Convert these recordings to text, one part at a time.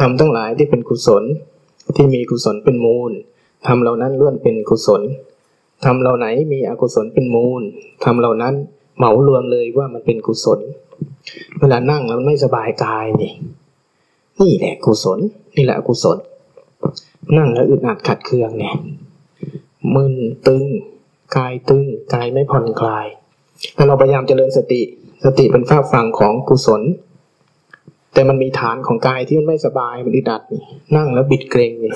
ทำทั้งหลายที่เป็นกุศล ที่มีกุศลเป็นมูลทำเหล่านั้นล้วนเป็นกุศลทำเหล่าไหนมีอกุศลเป็นมูลทำเหล่านั้นเหมารวมเลยว่ามันเป็นกุศล เวลานั่งแล้วไม่สบายกายนี่ นี่แหละกุศล นี่แหละอกุศล นั่งแล้วอึดอัดขัดเคืองเนี่ยมึนตึง กายตึง กายไม่ผ่อนคลายแล้วเราพยายามเจริญสติ สติเป็นฝ้าฟังของกุศล แต่มันมีฐานของกายที่มันไม่สบายมันอึดอัดนั่งแล้วบิดเกรงนี่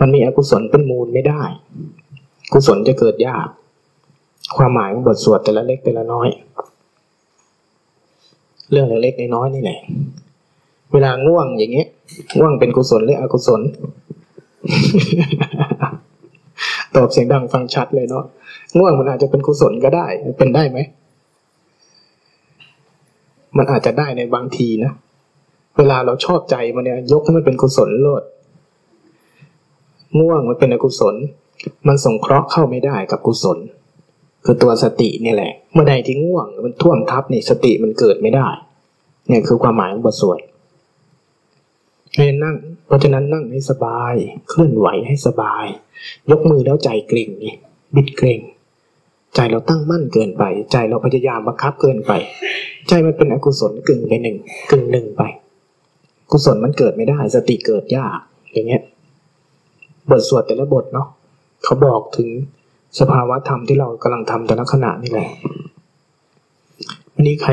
มันมีอกุศลเป็นมูลไม่ได้ กุศลจะเกิดยาก ความหมายของบทสวดแต่ละเล็กแต่ละน้อย เรื่องเล็กๆน้อยๆนี่แหละเวลาง่วงอย่างเงี้ยง่วงเป็นกุศลหรืออกุศล ตอบเสียงดังฟังชัดเลยเนาะง่วงมันอาจจะเป็นกุศลก็ได้ เป็นได้ไหมมันอาจจะได้ในบางทีนะ เวลาเราชอบใจมันเนี่ย ยกให้มันเป็นกุศลโลดง่วงมันเป็นอกุศล มันส่งเคราะห์เข้าไม่ได้กับกุศล คือตัวสตินี่แหละ เมื่อใดที่ง่วงมันท่วมทับนี่สติมันเกิดไม่ได้ เนี่ยคือความหมายของบทสวดให้นั่ง เพราะฉะนั้นนั่งให้สบาย เคลื่อนไหวให้สบาย ยกมือแล้วใจเกร็งนี่บิดเกร็งใจเราตั้งมั่นเกินไป ใจเราพยายามบังคับเกินไป ใจมันเป็นอกุศลกึ่งไปหนึ่งกึ่งหนึ่งไป กุศลมันเกิดไม่ได้ สติเกิดยาก อย่างเงี้ย บทสวดแต่ละบทเนาะเขาบอกถึงสภาวะธรรมที่เรากำลังทำแต่ละขณะนี่แหละวันนี้ใคร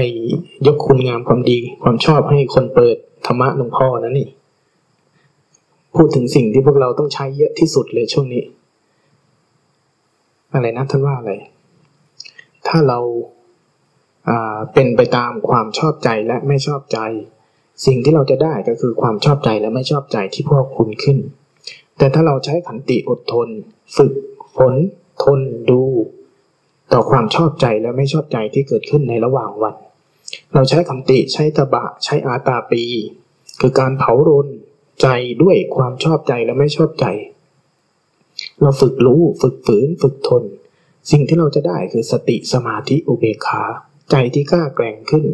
ยกคุณงามความดีความชอบให้คนเปิดธรรมะหลวงพ่อนะนี่ พูดถึงสิ่งที่พวกเราต้องใช้เยอะที่สุดเลยช่วงนี้ อะไรนะท่านว่าอะไร ถ้าเราเป็นไปตามความชอบใจและไม่ชอบใจ สิ่งที่เราจะได้ก็คือความชอบใจและไม่ชอบใจที่พวกคุณขึ้น แต่ถ้าเราใช้ขันติอดทน ฝึกฝนทนดู ต่อความชอบใจและไม่ชอบใจที่เกิดขึ้นในระหว่างวัน เราใช้ขันติใช้ตบะใช้อาตาปี คือการเผารนใจด้วยความชอบใจและไม่ชอบใจ เราฝึกรู้ฝึกฝืนฝึกทน สิ่งที่เราจะได้คือสติสมาธิอุเบกขา ใจที่กล้าแกร่งขึ้น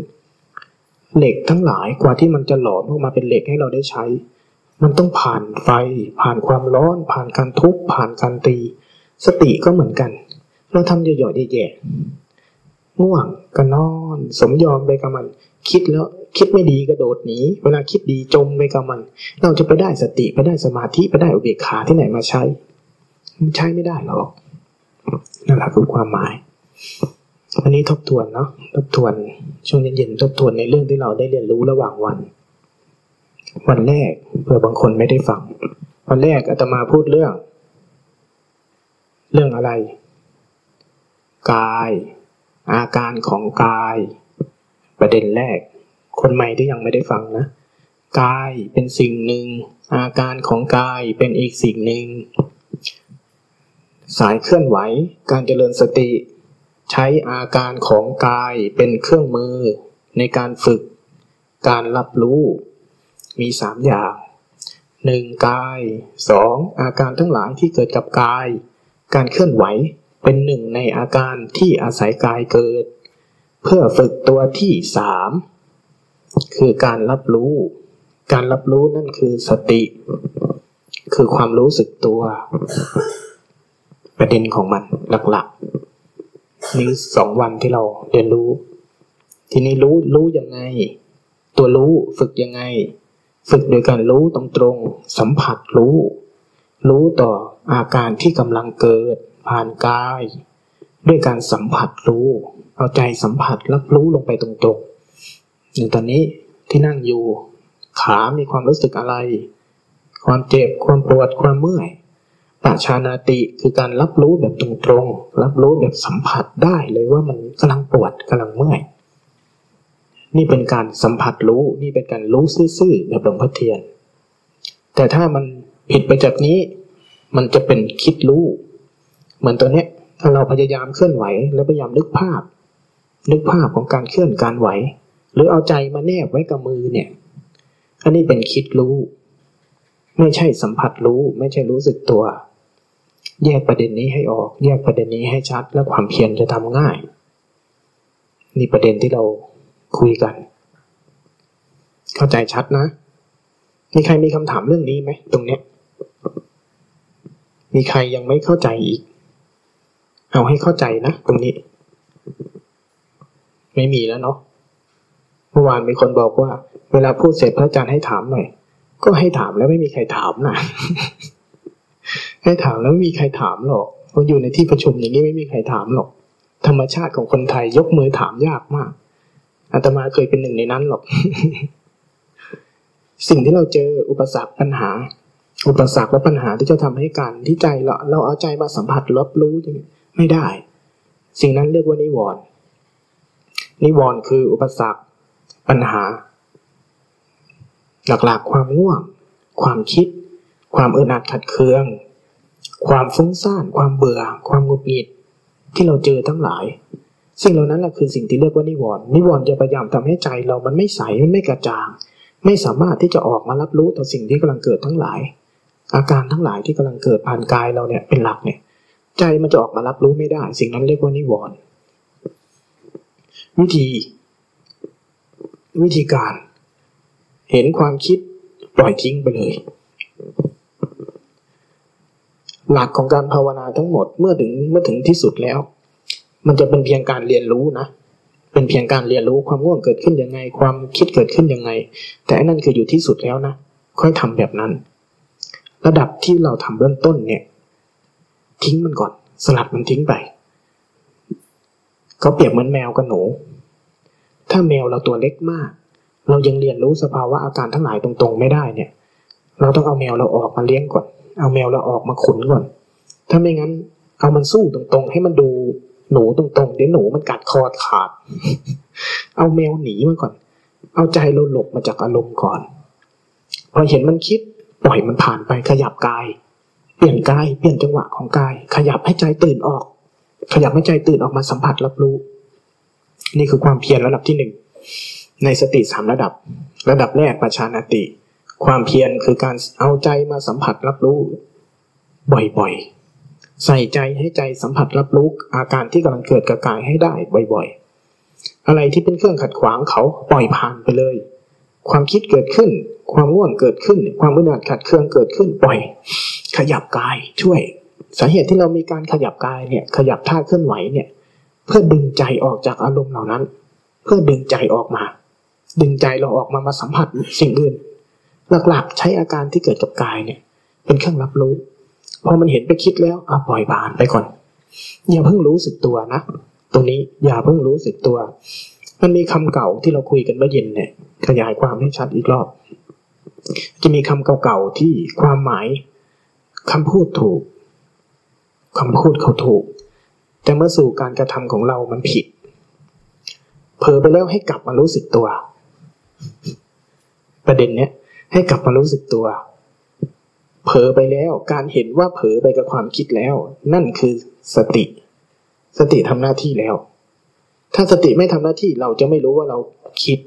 เหล็กทั้งหลายกว่าที่มันจะหลอมออกมาเป็นเหล็กให้เราได้ใช้ มันต้องผ่านไฟ ผ่านความร้อน ผ่านการทุบผ่านการตี สติก็เหมือนกัน เราทำหย่อยๆแย่ๆง่วงก็นอน สมยอมไปกับมัน คิดแล้วคิดไม่ดีกระโดดหนีเวลาคิดดีจมไปกับมัน เราจะไปได้สติไปได้สมาธิไปได้อุเบกขาที่ไหนมาใช้มันใช้ไม่ได้หรอกนั่นแหละคือความหมายวันนี้ทบทวนเนาะทบทวน ช่วงเย็นๆทบทวนในเรื่องที่เราได้เรียนรู้ระหว่างวัน วันแรกเผื่อบางคนไม่ได้ฟัง วันแรกอาตมาพูดเรื่อง เรื่องอะไร กาย อาการของกาย ประเด็นแรก คนใหม่ที่ยังไม่ได้ฟังนะ กายเป็นสิ่งหนึ่ง อาการของกายเป็นอีกสิ่งหนึ่ง สายเคลื่อนไหว การเจริญสติ ใช้อาการของกายเป็นเครื่องมือในการฝึก การรับรู้ มีสามอย่างหนึ่งกายสองอาการทั้งหลายที่เกิดกับกาย การเคลื่อนไหวเป็นหนึ่งในอาการที่อาศัยกายเกิด เพื่อฝึกตัวที่สามคือการรับรู้ การรับรู้นั่นคือสติ คือความรู้สึกตัว ประเด็นของมันหลัก นี่สองวันที่เราเรียนรู้ ทีนี้รู้รู้ยังไง ตัวรู้ฝึกยังไง ฝึกโดยการรู้ตรงตรงสัมผัสรู้ รู้ต่ออาการที่กำลังเกิด ผ่านกาย ด้วยการสัมผัสรู้ เอาใจสัมผัสรับรู้ลงไปตรงๆอย่างตอนนี้ที่นั่งอยู่ ขามีความรู้สึกอะไร ความเจ็บความปวดความเมื่อย ปชานาติคือการรับรู้แบบตรงๆ รับรู้แบบสัมผัสได้เลยว่ามันกำลังปวดกำลังเมื่อย นี่เป็นการสัมผัสรู้ นี่เป็นการรู้ซื่อๆแบบหลวงพ่อเทียน แต่ถ้ามันผิดไปจากนี้ มันจะเป็นคิดรู้ เหมือนตัวเนี้ย ถ้าเราพยายามเคลื่อนไหว แล้วพยายามนึกภาพ นึกภาพของการเคลื่อนการไหว หรือเอาใจมาแนบไว้กับมือเนี่ย อันนี้เป็นคิดรู้ ไม่ใช่สัมผัสรู้ ไม่ใช่รู้สึกตัว แยกประเด็นนี้ให้ออก แยกประเด็นนี้ให้ชัด แล้วความเพียรจะทำง่าย นี่ประเด็นที่เราคุยกัน เข้าใจชัดนะ มีใครมีคำถามเรื่องนี้ไหมตรงเนี้ย มีใครยังไม่เข้าใจอีก เอาให้เข้าใจนะตรงนี้ ไม่มีแล้วเนาะเมื่อวานมีคนบอกว่า เวลาพูดเสร็จพระอาจารย์ให้ถามหน่อย ก็ให้ถามแล้วไม่มีใครถามนะ ให้ถามแล้วไม่มีใครถามหรอกเพราะอยู่ในที่ประชุมอย่างนี้ไม่มีใครถามหรอก ธรรมชาติของคนไทยยกมือถามยากมากอาตมาเคยเป็นหนึ่งในนั้นหรอก สิ่งที่เราเจออุปสรรคปัญหา อุปสรรคและปัญหาที่จะทำให้การที่ใจเราเราเอาใจมาสัมผัสรับรู้อย่างไม่ได้ สิ่งนั้นเรียกว่านิวรณ์นิวรณ์คืออุปสรรคปัญหา หลักๆ ความง่วง ความคิด ความอึดอัดขัดเคือง ความฟุ้งซ่าน ความเบื่อ ความหงุดหงิด ที่เราเจอทั้งหลาย สิ่งเหล่านั้นแหละคือสิ่งที่เรียกว่านิวรณ์นิวรณ์จะพยายามทำให้ใจเรามันไม่ใส มันไม่กระจ่าง ไม่สามารถที่จะออกมารับรู้ต่อสิ่งที่กำลังเกิดทั้งหลาย อาการทั้งหลายที่กำลังเกิดผ่านกายเราเนี่ยเป็นหลักเนี่ย ใจมันจะออกมารับรู้ไม่ได้ สิ่งนั้นเรียกว่านิวรณ์วิธี วิธีการ เห็นความคิดปล่อยทิ้งไปเลย หลักของการภาวนาทั้งหมดเมื่อถึงเมื่อถึงที่สุดแล้ว มันจะเป็นเพียงการเรียนรู้นะเป็นเพียงการเรียนรู้ความง่วงเกิดขึ้นยังไง ความคิดเกิดขึ้นยังไง แต่อันนั้นคืออยู่ที่สุดแล้วนะค่อยทำแบบนั้น ระดับที่เราทำเบื้องต้นเนี่ย ทิ้งมันก่อน สลัดมันทิ้งไปก็เปรียบเหมือนแมวกับหนู ถ้าแมวเราตัวเล็กมาก เรายังเรียนรู้สภาวะอาการทั้งหลายตรงๆ ไม่ได้เนี่ย เราต้องเอาแมวเราออกมาเลี้ยงก่อน เอาแมวเราออกมาขุนก่อน ถ้าไม่งั้น เอามันสู้ตรงๆ ให้มันดูหนูตรงๆ เดี๋ยวหนูมันกัดคอขาด เอาแมวหนีมาก่อน เอาใจเราหลบมาจากอารมณ์ก่อน พอเห็นมันคิดปล่อยมันผ่านไปขยับกาย เปลี่ยนกายเปลี่ยนจังหวะของกาย ขยับให้ใจตื่นออก ขยับให้ใจตื่นออกมาสัมผัสรับรู้ นี่คือความเพียรระดับที่หนึ่งในสติสามระดับ ระดับแรกปัจชานติ ความเพียรคือการเอาใจมาสัมผัสรับรู้ บ่อยๆ ใส่ใจให้ใจสัมผัสรับรู้อาการที่กำลังเกิดกับกายให้ได้บ่อยๆ อะไรที่เป็นเครื่องขัดขวางเขาปล่อยผ่านไปเลย ความคิดเกิดขึ้น ความง่วงเกิดขึ้น ความอึดอัดขัดเคืองเกิดขึ้นปล่อย ขยับกายช่วย สาเหตุที่เรามีการขยับกายเนี่ยขยับท่าเคลื่อนไหวเนี่ยเพื่อดึงใจออกจากอารมณ์เหล่านั้น เพื่อดึงใจออกมา ดึงใจเราออกมามาสัมผัสสิ่งอื่น หลักๆ ใช้อาการที่เกิดกับกายเนี่ย เป็นเครื่องรับรู้ พอมันเห็นไปคิดแล้วอะปล่อยผ่านไปก่อนอย่าเพิ่งรู้สึกตัวนะตรงนี้อย่าเพิ่งรู้สึกตัว มันมีคำเก่าที่เราคุยกันเมื่อเย็นเนี่ย ขยายความให้ชัดอีกรอบ จะมีคำเก่าๆที่ความหมายคำพูดถูกคำพูดเขาถูก แต่เมื่อสู่การกระทำของเรามันผิดเผลอไปแล้วให้กลับมารู้สึกตัว ประเด็นเนี้ย ให้กลับมารู้สึกตัว เผลอไปแล้วการเห็นว่าเผลอไปกับความคิดแล้ว นั่นคือสติ สติทำหน้าที่แล้ว ถ้าสติไม่ทำหน้าที่เราจะไม่รู้ว่าเราคิด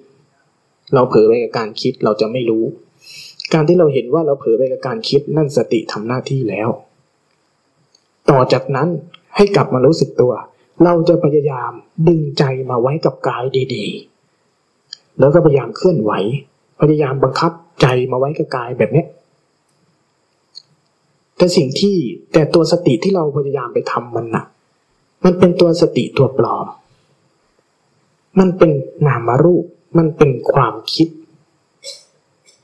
เราเผลอไปกับการคิดเราจะไม่รู้ การที่เราเห็นว่าเราเผลอไปกับการคิด นั่นสติทำหน้าที่แล้ว ต่อจากนั้นให้กลับมารู้สึกตัว เราจะพยายามดึงใจมาไว้กับกายดี ๆ แล้วก็พยายามเคลื่อนไหว พยายามบังคับ ใจมาไว้กับกายแบบนี้แต่สิ่งที่แต่ตัวสติที่เราพยายามไปทำมันนะมันเป็นตัวสติตัวปลอม มันเป็นนามารูป มันเป็นความคิด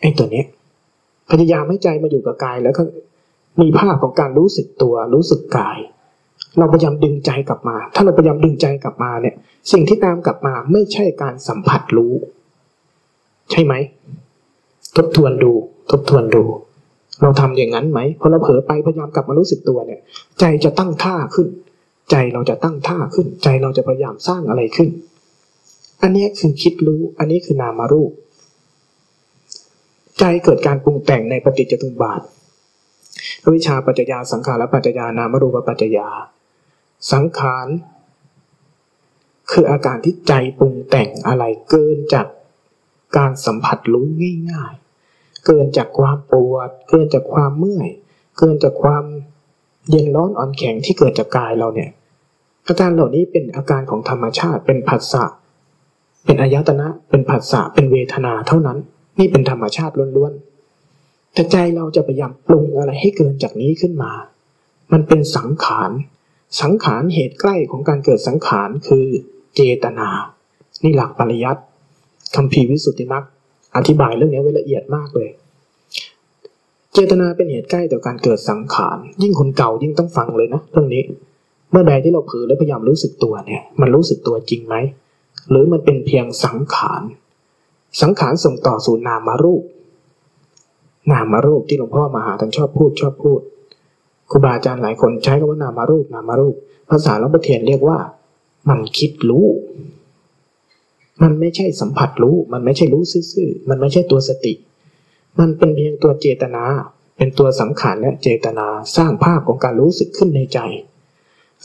ไอ้ตัวเนี้ยพยายามให้ใจมาอยู่กับกายแล้วก็มีภาพของการรู้สึกตัวรู้สึกกาย เราพยายามดึงใจกลับมา ถ้าเราพยายามดึงใจกลับมาเนี่ย สิ่งที่ตามกลับมาไม่ใช่การสัมผัสรู้ ใช่ไหม ทบทวนดู ทบทวนดู เราทำอย่างนั้นไหมพอเราเผลอไปพยายามกลับมารู้สึกตัวเนี่ย ใจจะตั้งท่าขึ้น ใจเราจะตั้งท่าขึ้น ใจเราจะพยายามสร้างอะไรขึ้น อันนี้คือคิดรู้ อันนี้คือนามารูป ใจเกิดการปรุงแต่งในปฏิจจตุบาทวิชาปัจจยาสังขารและปัจจยานามรูปปัจจยา สังขารคืออาการที่ใจปรุงแต่งอะไรเกินจากการสัมผัสรู้ง่าย เกินจากความปวด เกินจากความเมื่อย เกินจากความเย็นร้อนอ่อนแข็งที่เกิดจากกายเราเนี่ย อาการเหล่านี้เป็นอาการของธรรมชาติ เป็นผัสสะ เป็นอายตนะ เป็นผัสสะ เป็นเวทนาเท่านั้น นี่เป็นธรรมชาติล้วนๆ แต่ใจเราจะพยายามปรุงอะไรให้เกินจากนี้ขึ้นมา มันเป็นสังขาร สังขารเหตุใกล้ของการเกิดสังขารคือเจตนา นี่หลักปริยัติคำพีวิสุทธิมรรค อธิบายเรื่องนี้ไว้ละเอียดมากเลย เจตนาเป็นเหตุใกล้ต่อการเกิดสังขาร ยิ่งคนเก่ายิ่งต้องฟังเลยนะเรื่องนี้ เมื่อใดที่เราเผลอแล้วพยายามรู้สึกตัวเนี่ย มันรู้สึกตัวจริงไหม หรือมันเป็นเพียงสังขาร สังขารส่งต่อสู่นามารูป นามารูปที่หลวงพ่อมาหาท่านชอบพูดชอบพูดครูบาอาจารย์หลายคนใช้คำว่านามารูปนามารูป ภาษาหลวงพ่อเทียนเรียกว่า มันคิดรู้ มันไม่ใช่สัมผัสรู้ มันไม่ใช่รู้ซื่อๆ มันไม่ใช่ตัวสติ มันเป็นเพียงตัวเจตนา เป็นตัวสังขารและเจตนาสร้างภาพของการรู้สึกขึ้นในใจ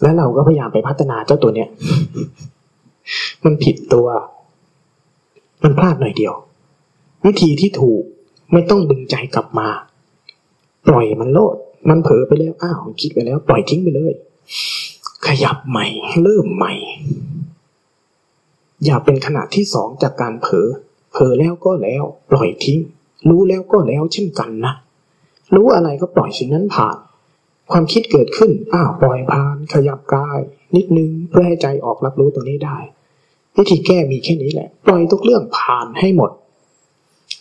และเราก็พยายามไปพัฒนาเจ้าตัวเนี้ย มันผิดตัว มันพลาดหน่อยเดียว วิธีที่ถูกไม่ต้องดึงใจกลับมา ปล่อยมันโลด มันเผลอไปแล้ว อ้าว คิดไปแล้ว ปล่อยทิ้งไปเลย ขยับใหม่ เริ่มใหม่ อย่าเป็นขณะที่สองจากการเผลอ เผลอแล้วก็แล้ว ปล่อยทิ้ง รู้แล้วก็แล้วเช่นกันนะ รู้อะไรก็ปล่อยสิ่งนั้นผ่าน ความคิดเกิดขึ้น อ้าวปล่อยผ่าน ขยับกาย นิดนึงเพื่อให้ใจออกรับรู้ตรงนี้ได้ วิธีแก้มีแค่นี้แหละ ปล่อยทุกเรื่องผ่านให้หมด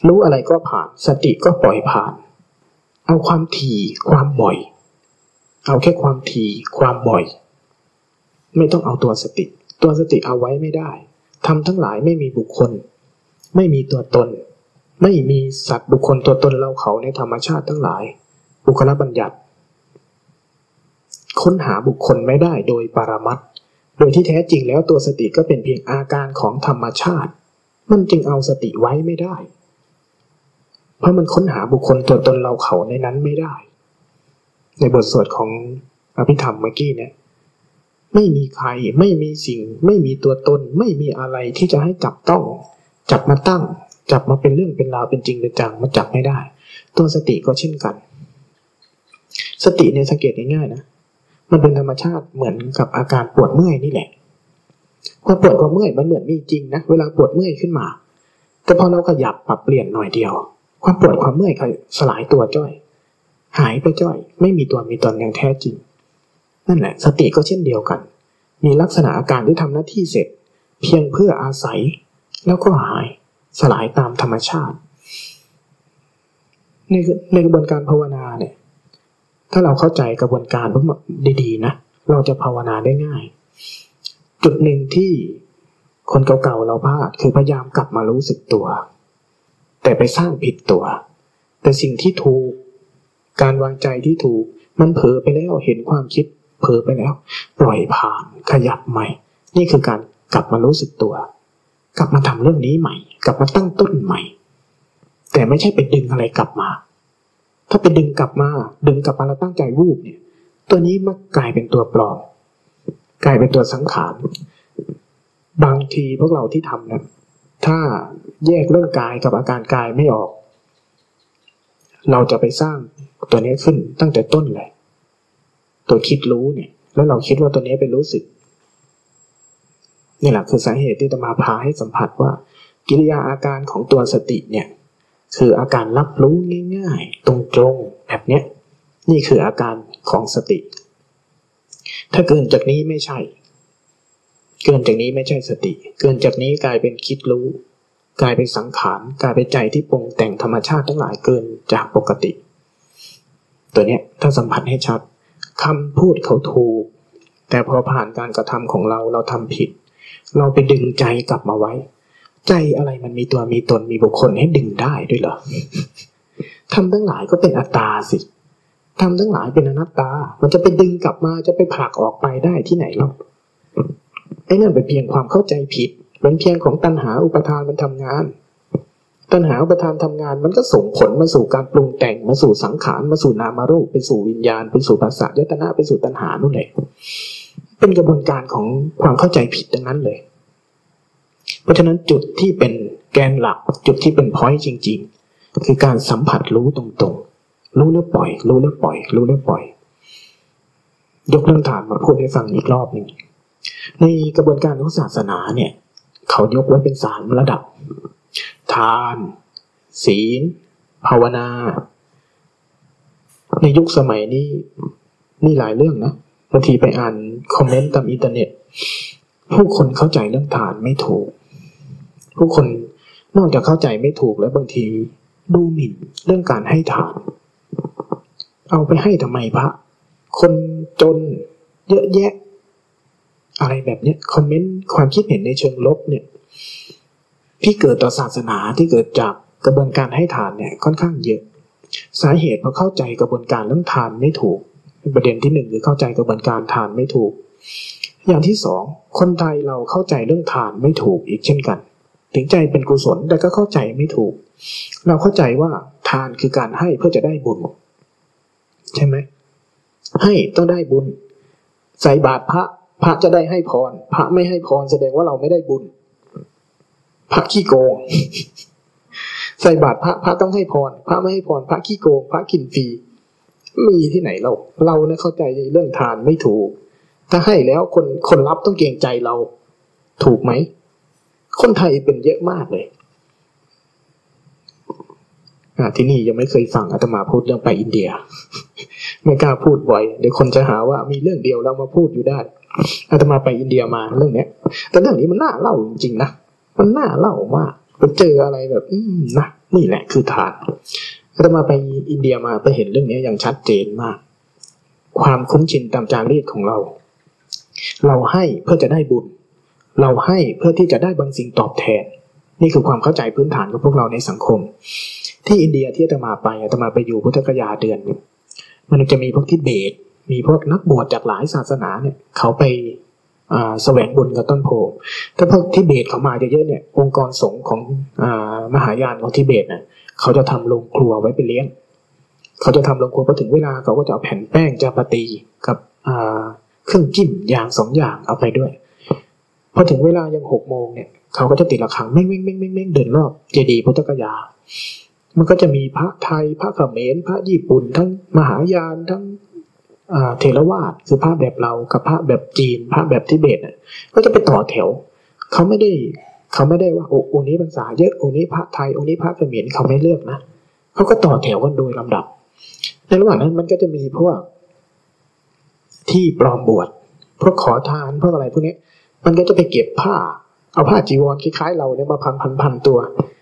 รู้อะไรก็ผ่าน สติก็ปล่อยผ่าน เอาความถี่ความบ่อย เอาแค่ความถี่ความบ่อย ไม่ต้องเอาตัวสติ ตัวสติเอาไว้ไม่ได้ ทำทั้งหลายไม่มีบุคคล ไม่มีตัวตน ไม่มีสัตว์บุคคลตัวตนเราเขาในธรรมชาติทั้งหลาย บุคลบัญญัติ ค้นหาบุคคลไม่ได้โดยปรามัดโดยที่แท้จริงแล้วตัวสติก็เป็นเพียงอาการของธรรมชาติ มันจึงเอาสติไว้ไม่ได้ เพราะมันค้นหาบุคคลตัวตนเราเขาในนั้นไม่ได้ ในบทสวดของอภิธรรมเมื่อกี้เนี่ย ไม่มีใคร ไม่มีสิ่ง ไม่มีตัวตน ไม่มีอะไรที่จะให้จับต้อง จับมาตั้ง จับมาเป็นเรื่องเป็นราวเป็นจริงเป็นจังมันจับไม่ได้ ตัวสติก็เช่นกัน สติเนี่ยสังเกตง่ายๆนะมันเป็นธรรมชาติเหมือนกับอาการปวดเมื่อยนี่แหละความปวดความเมื่อยมันเหมือนมีจริงนะเวลาปวดเมื่อยขึ้นมา แต่พอเราขยับปรับเปลี่ยนหน่อยเดียว ความปวดความเมื่อยสลายตัวจ้อย หายไปจ้อย ไม่มีตัวมีตนอย่างแท้จริง นั่นแหละ สติก็เช่นเดียวกัน มีลักษณะอาการที่ทำหน้าที่เสร็จ เพียงเพื่ออาศัย แล้วก็หายสลายตามธรรมชาติ ในในกระบวนการภาวนาเนี่ย ถ้าเราเข้าใจกระบวนการดีๆนะเราจะภาวนาได้ง่าย จุดหนึ่งที่คนเก่าๆเราพลาดคือพยายามกลับมารู้สึกตัว แต่ไปสร้างผิดตัว แต่สิ่งที่ถูก การวางใจที่ถูกมันเผลอไปแล้วเห็นความคิด เผลอไปแล้ว ปล่อยผ่านขยับใหม่ นี่คือการกลับมารู้สึกตัว กลับมาทำเรื่องนี้ใหม่ กลับมาตั้งต้นใหม่ แต่ไม่ใช่ไปดึงอะไรกลับมา ถ้าไปดึงกลับมา ดึงกลับมาแล้วตั้งใจวูบเนี่ย ตัวนี้มักกลายเป็นตัวปลอมกลายเป็นตัวสังขารบางทีพวกเราที่ทำนะถ้าแยกเรื่องกายกับอาการกายไม่ออก เราจะไปสร้างตัวนี้ขึ้นตั้งแต่ต้นเลย ตัวคิดรู้เนี่ย แล้วเราคิดว่าตัวนี้เป็นรู้สึกนี่แหละคือสาเหตุที่จะมาพาให้สัมผัสว่า กิริยาอาการของตัวสติเนี่ย คืออาการรับรู้ง่ายๆ ตรงๆแบบเนี้ยนี่คืออาการของสติ ถ้าเกินจากนี้ไม่ใช่ เกินจากนี้ไม่ใช่สติ เกินจากนี้กลายเป็นคิดรู้ กลายเป็นสังขารกลายเป็นใจที่ปรุงแต่งธรรมชาติทั้งหลายเกินจากปกติ ตัวเนี้ยถ้าสัมผัสให้ชัด คำพูดเขาถูก แต่พอผ่านการกระทำของเราเราทำผิด เราไปดึงใจกลับมาไว้ ใจอะไรมันมีตัวมีตนมีบุคคลให้ดึงได้ด้วยเหรอทำทั้งหลายก็เป็นอัตตาสิทำทั้งหลายเป็นอนัตตา มันจะไปดึงกลับมาจะไปผลักออกไปได้ที่ไหนหรอกไอ้นั่นเป็นเพียงความเข้าใจผิดมันเพียงของตัณหาอุปทานมันทำงาน ตัณหาอุปทานทำงานมันก็ส่งผลมาสู่การปรุงแต่งมาสู่สังขารมาสู่นามารูปไปสู่วิญญาณไปสู่ภาษายตนาไปสู่ตัณหานู่นแหละเป็นกระบวนการของความเข้าใจผิดดังนั้นเลย เพราะฉะนั้นจุดที่เป็นแกนหลักจุดที่เป็นพอยต์จริง ๆ คือการสัมผัสรู้ตรงๆ รู้แล้วปล่อย รู้แล้วปล่อย รู้แล้วปล่อย ยกเรื่องฐานมาพูดให้ฟังอีกรอบหนึ่งในกระบวนการของศาสนาเนี่ย เขายกไว้เป็นสามระดับ ทาน ศีล ภาวนา ในยุคสมัยนี้นี่หลายเรื่องนะบางทีไปอ่านคอมเมนต์ตามอินเทอร์เน็ต ผู้คนเข้าใจเรื่องทานไม่ถูก ผู้คนนอกจากเข้าใจไม่ถูกแล้วบางทีดูหมิ่นเรื่องการให้ทาน เอาไปให้ทำไมพระ คนจนเยอะแยะ อะไรแบบนี้คอมเมนต์ความคิดเห็นในเชิงลบเนี่ย ที่เกิดต่อศาสนาที่เกิดจากกระบวนการให้ทานเนี่ยค่อนข้างเยอะ สาเหตุเพราะเข้าใจกระบวนการเรื่องทานไม่ถูก ประเด็นที่หนึ่งคือเข้าใจกระบวนการทานไม่ถูก อย่างที่สองคนไทยเราเข้าใจเรื่องทานไม่ถูกอีกเช่นกัน ถึงใจเป็นกุศลแต่ก็เข้าใจไม่ถูก เราเข้าใจว่าทานคือการให้เพื่อจะได้บุญ ใช่ไหมให้ต้องได้บุญ ใส่บาตรพระพระจะได้ให้พร พระไม่ให้พรแสดงว่าเราไม่ได้บุญ พระขี้โกง ใส่บาตรพระพระต้องให้พร พระไม่ให้พรพระขี้โกง พระกินฟรีมีที่ไหนเรา เราเนี่ยเข้าใจเรื่องทานไม่ถูก ถ้าให้แล้วคนคนรับต้องเกรงใจเรา ถูกไหม คนไทยเป็นเยอะมากเลยที่นี่ยังไม่เคยฟังอาตมาพูดเรื่องไปอินเดีย ไม่กล้าพูดบ่อยเดี๋ยวคนจะหาว่ามีเรื่องเดียวเรามาพูดอยู่ได้อาตมาไปอินเดียมาเรื่องเนี้ย แต่เรื่องนี้มันน่าเล่าจริงๆนะ มันน่าเล่ามากไปเจออะไรแบบ อืมนะนี่แหละคือทานอามาไปอินเดียมาไปเห็นเรื่องนี้อย่างชัดเจนมาก ความคุ้นชินตามจารีตของเรา เราให้เพื่อจะได้บุญ เราให้เพื่อที่จะได้บางสิ่งตอบแทน นี่คือความเข้าใจพื้นฐานของพวกเราในสังคม ที่อินเดียที่อาตมาไปอาตมาไปอยู่พุทธกยาเดือนมันจะมีพวกที่เบสมีพวกนักบวชจากหลายศาสนาเนี่ย เขาไป แสวงบุญกับต้นโพถ้าพวกที่เบสเขามาเยอะๆเนี่ยองค์กรสงฆ์ของอมหายานของทิเบตเนี่ยเขาจะทำโรงครัวไว้ไปเลี้ยง เขาจะทำโรงครัวพอถึงเวลาเขาก็จะเอาแผ่นแป้งจาปาตีกับเครื่องจิ้มอย่างสองอย่างเอาไปด้วย พอถึงเวลายังหกโมงเนี่ยเขาก็จะติดระฆังเม่งเม่งเม่งเม่งเม่งเดินรอบเจดีย์พุทธกยา มันก็จะมีพระไทยพระเขมรพระญี่ปุ่น ทั้งมหายานทั้ง เทรวาสคือพระแบบเรากับพระแบบจีนพระแบบทิเบตก็จะไปต่อแถว เขาไม่ได้เขาไม่ได้ว่าโอ้องนี้ภาษาเยอะองนี้พระไทยองนี้พระเขมรเขาไม่เลือกนะเขาก็ต่อแถวกันโดยลำดับ ในระหว่างนั้นมันก็จะมีพวกที่ปลอมบวชพวกขอทานพวกอะไรพวกนี้มันก็จะไปเก็บผ้า เอาผ้าจีวรคล้ายๆ เราเนี่ยมาพันพันพันตัว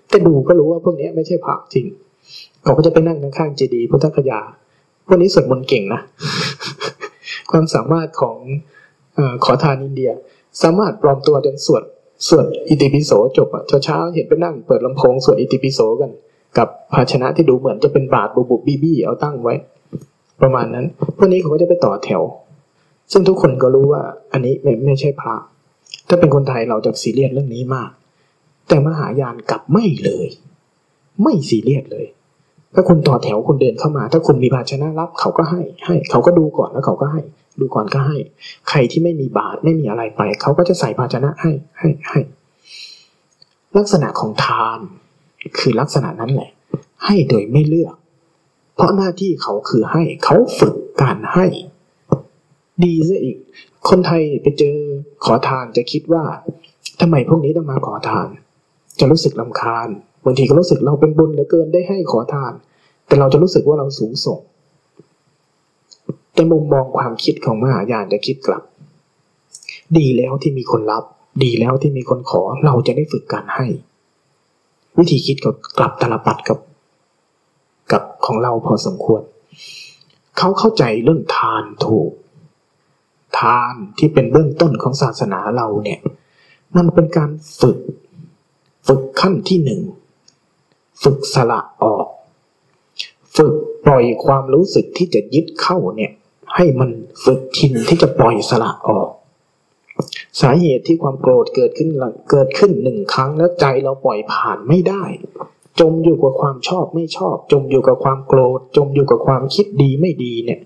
แต่ดูก็รู้ว่าพวกนี้ไม่ใช่พระจริงเขาก็จะไปนั่งข้างๆเจดีย์พุทธคยาพวกนี้สวดมนต์เก่งนะ ความสามารถของอขอทานอินเดีย สามารถปลอมตัวจนสวดสวดอิติปิโสจบอะเช้าๆเห็นไปนั่งเปิดลำโพงสวดอิติปิโสกัน กับภาชนะที่ดูเหมือนจะเป็นบาทบุบุบีบี้เอาตั้งไว้ ประมาณนั้นพวกนี้เขาก็จะไปต่อแถว ซึ่งทุกคนก็รู้ว่าอันนี้ไม่ไม่ใช่พระ ถ้าเป็นคนไทยเราจะซีเรียสเรื่องนี้มาก แต่มหายานกลับไม่เลย ไม่ซีเรียสเลย ถ้าคุณต่อแถวคุณเดินเข้ามา ถ้าคุณมีภาชนะรับเขาก็ให้ให้ เขาก็ดูก่อนแล้วเขาก็ให้ ดูก่อนก็ให้ ใครที่ไม่มีบาตรไม่มีอะไรไป เขาก็จะใส่ภาชนะให้ให้ให้ลักษณะของทานคือลักษณะนั้นแหละ ให้โดยไม่เลือก เพราะหน้าที่เขาคือให้เขาฝึกการให้ ดีซะอีก คนไทยไปเจอขอทานจะคิดว่าทำไมพวกนี้ต้องมาขอทาน จะรู้สึกลำคาญ บางทีก็รู้สึกเราเป็นบุญเหลือเกินได้ให้ขอทาน แต่เราจะรู้สึกว่าเราสูงส่ง แต่มุมมองความคิดของมหายานจะคิดกลับ ดีแล้วที่มีคนรับ ดีแล้วที่มีคนขอเราจะได้ฝึกการให้ วิธีคิดก็กลับตลปัดกับ กับของเราพอสมควร เขาเข้าใจเรื่องทานถูก ทานที่เป็นเบื้องต้นของศาสนาเราเนี่ยมันเป็นการฝึก ฝึกขั้นที่หนึ่ง ฝึกสละออก ฝึกปล่อยความรู้สึกที่จะยึดเข้าเนี่ย ให้มันฝึกชินที่จะปล่อยสละออก สาเหตุที่ความโกรธเกิดขึ้นเกิดขึ้นหนึ่งครั้งแล้วใจเราปล่อยผ่านไม่ได้ จมอยู่กับความชอบไม่ชอบ จมอยู่กับความโกรธ จมอยู่กับความคิดดีไม่ดีเนี่ย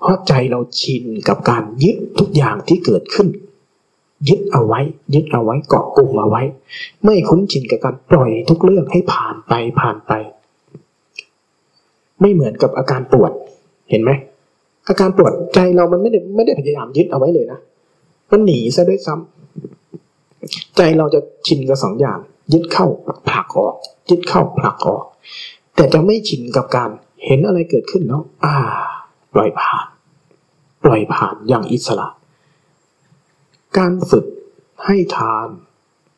เพราะใจเราชินกับการยึดทุกอย่างที่เกิดขึ้น ยึดเอาไว้ ยึดเอาไว้เกาะกลุ่มเอาไว้ ไม่คุ้นชินกับการปล่อยทุกเรื่องให้ผ่านไปผ่านไป ไม่เหมือนกับอาการปวดเห็นไหมอาการปวดใจเรามันไม่ได้ไม่ได้พยายามยึดเอาไว้เลยนะมันหนีซะด้วยซ้ำใจเราจะชินกับสองอย่าง ยึดเข้าผลักออก ยึดเข้าผลักออก แต่จะไม่ชินกับการเห็นอะไรเกิดขึ้นแล้ว อ่า ปล่อยผ่าน ปล่อยผ่านอย่างอิสระ การฝึกให้ทาน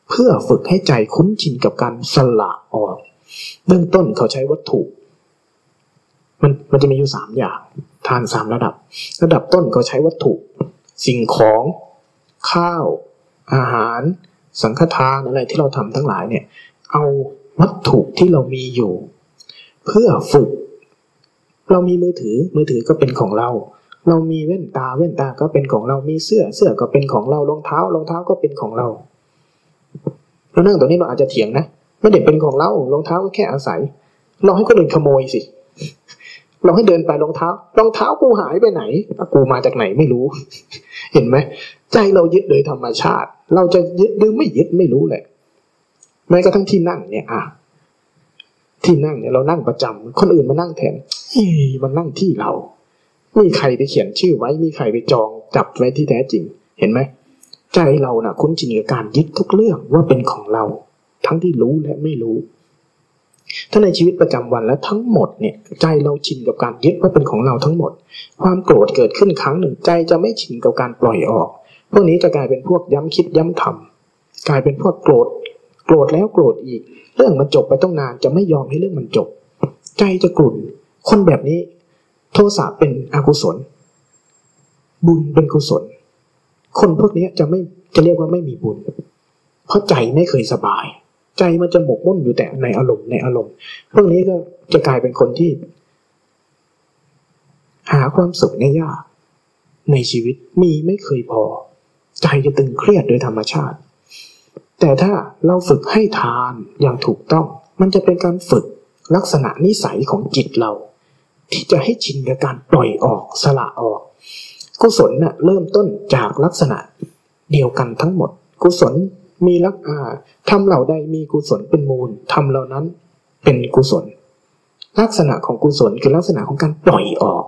เพื่อฝึกให้ใจคุ้นชินกับการสละออก เบื้องต้นเขาใช้วัตถุ มันมันจะมีอยู่สามอย่าง ทานสามระดับ ระดับต้นเขาใช้วัตถุ สิ่งของ ข้าว อาหาร สังฆทานอะไรที่เราทำทั้งหลายเนี่ย เอาวัตถุที่เรามีอยู่ เพื่อฝึก เรามีมือถือมือถือก็เป็นของเรา เรามีแว่นตาแว่นตาก็เป็นของเรา มีเสื้อเสื้อก็เป็นของเรา รองเท้ารองเท้าก็เป็นของเราเรานั่งตรงนี้เราอาจจะเถียงนะไม่ได้เป็นของเรา รองเท้าก็แค่อาศัย เราให้คนอื่นขโมยสิ เราให้เดินไปรองเท้า รองเท้ากูหายไปไหน กูมาจากไหนไม่รู้ เห็นไหม ใจเรายึดโดยธรรมชาติ เราจะยึดหรือไม่ยึดไม่รู้แหละ แม้กระทั่งที่นั่งเนี่ย อะ ที่นั่งเนี่ยเรานั่งประจำคนอื่นมานั่งแทนมันนั่งที่เรา มีใครไปเขียนชื่อไว้ มีใครไปจองจับไว้ที่แท้จริง เห็นไหม ใจเรานะ่ะ คุ้นชินกับการยึดทุกเรื่องว่าเป็นของเรา ทั้งที่รู้และไม่รู้ ถ้าในชีวิตประจำวันและทั้งหมดเนี่ย ใจเราชินกับการยึดว่าเป็นของเราทั้งหมด ความโกรธเกิดขึ้นครั้งหนึ่ง ใจจะไม่ชินกับการปล่อยออก พวกนี้จะกลายเป็นพวกย้ำคิดย้ำทำกลายเป็นพวกโกรธ โกรธแล้วโกรธอีก เรื่องมันจบไปต้องนานจะไม่ยอมให้เรื่องมันจบ ใจจะกลุ่น คนแบบนี้ โทสะเป็นอกุศล บุญเป็นกุศล คนพวกนี้จะไม่จะเรียกว่าไม่มีบุญ เพราะใจไม่เคยสบาย ใจมันจะหมกมุ่นอยู่แต่ในอารมณ์ในอารมณ์พวกนี้ก็จะกลายเป็นคนที่ หาความสุขยากในชีวิตมีไม่เคยพอ ใจจะตึงเครียดโดยธรรมชาติ แต่ถ้าเราฝึกให้ทานอย่างถูกต้อง มันจะเป็นการฝึกลักษณะนิสัยของจิตเรา ที่จะให้ชินกับการปล่อยออกสละออกกุศลเนะ่ะเริ่มต้นจากลักษณะเดียวกันทั้งหมด กุศลมีลักอาทำเหล่าใดมีกุศลเป็นมูลทำเหล่านั้นเป็นกุศล ลักษณะของกุศลคือลักษณะของการปล่อยออก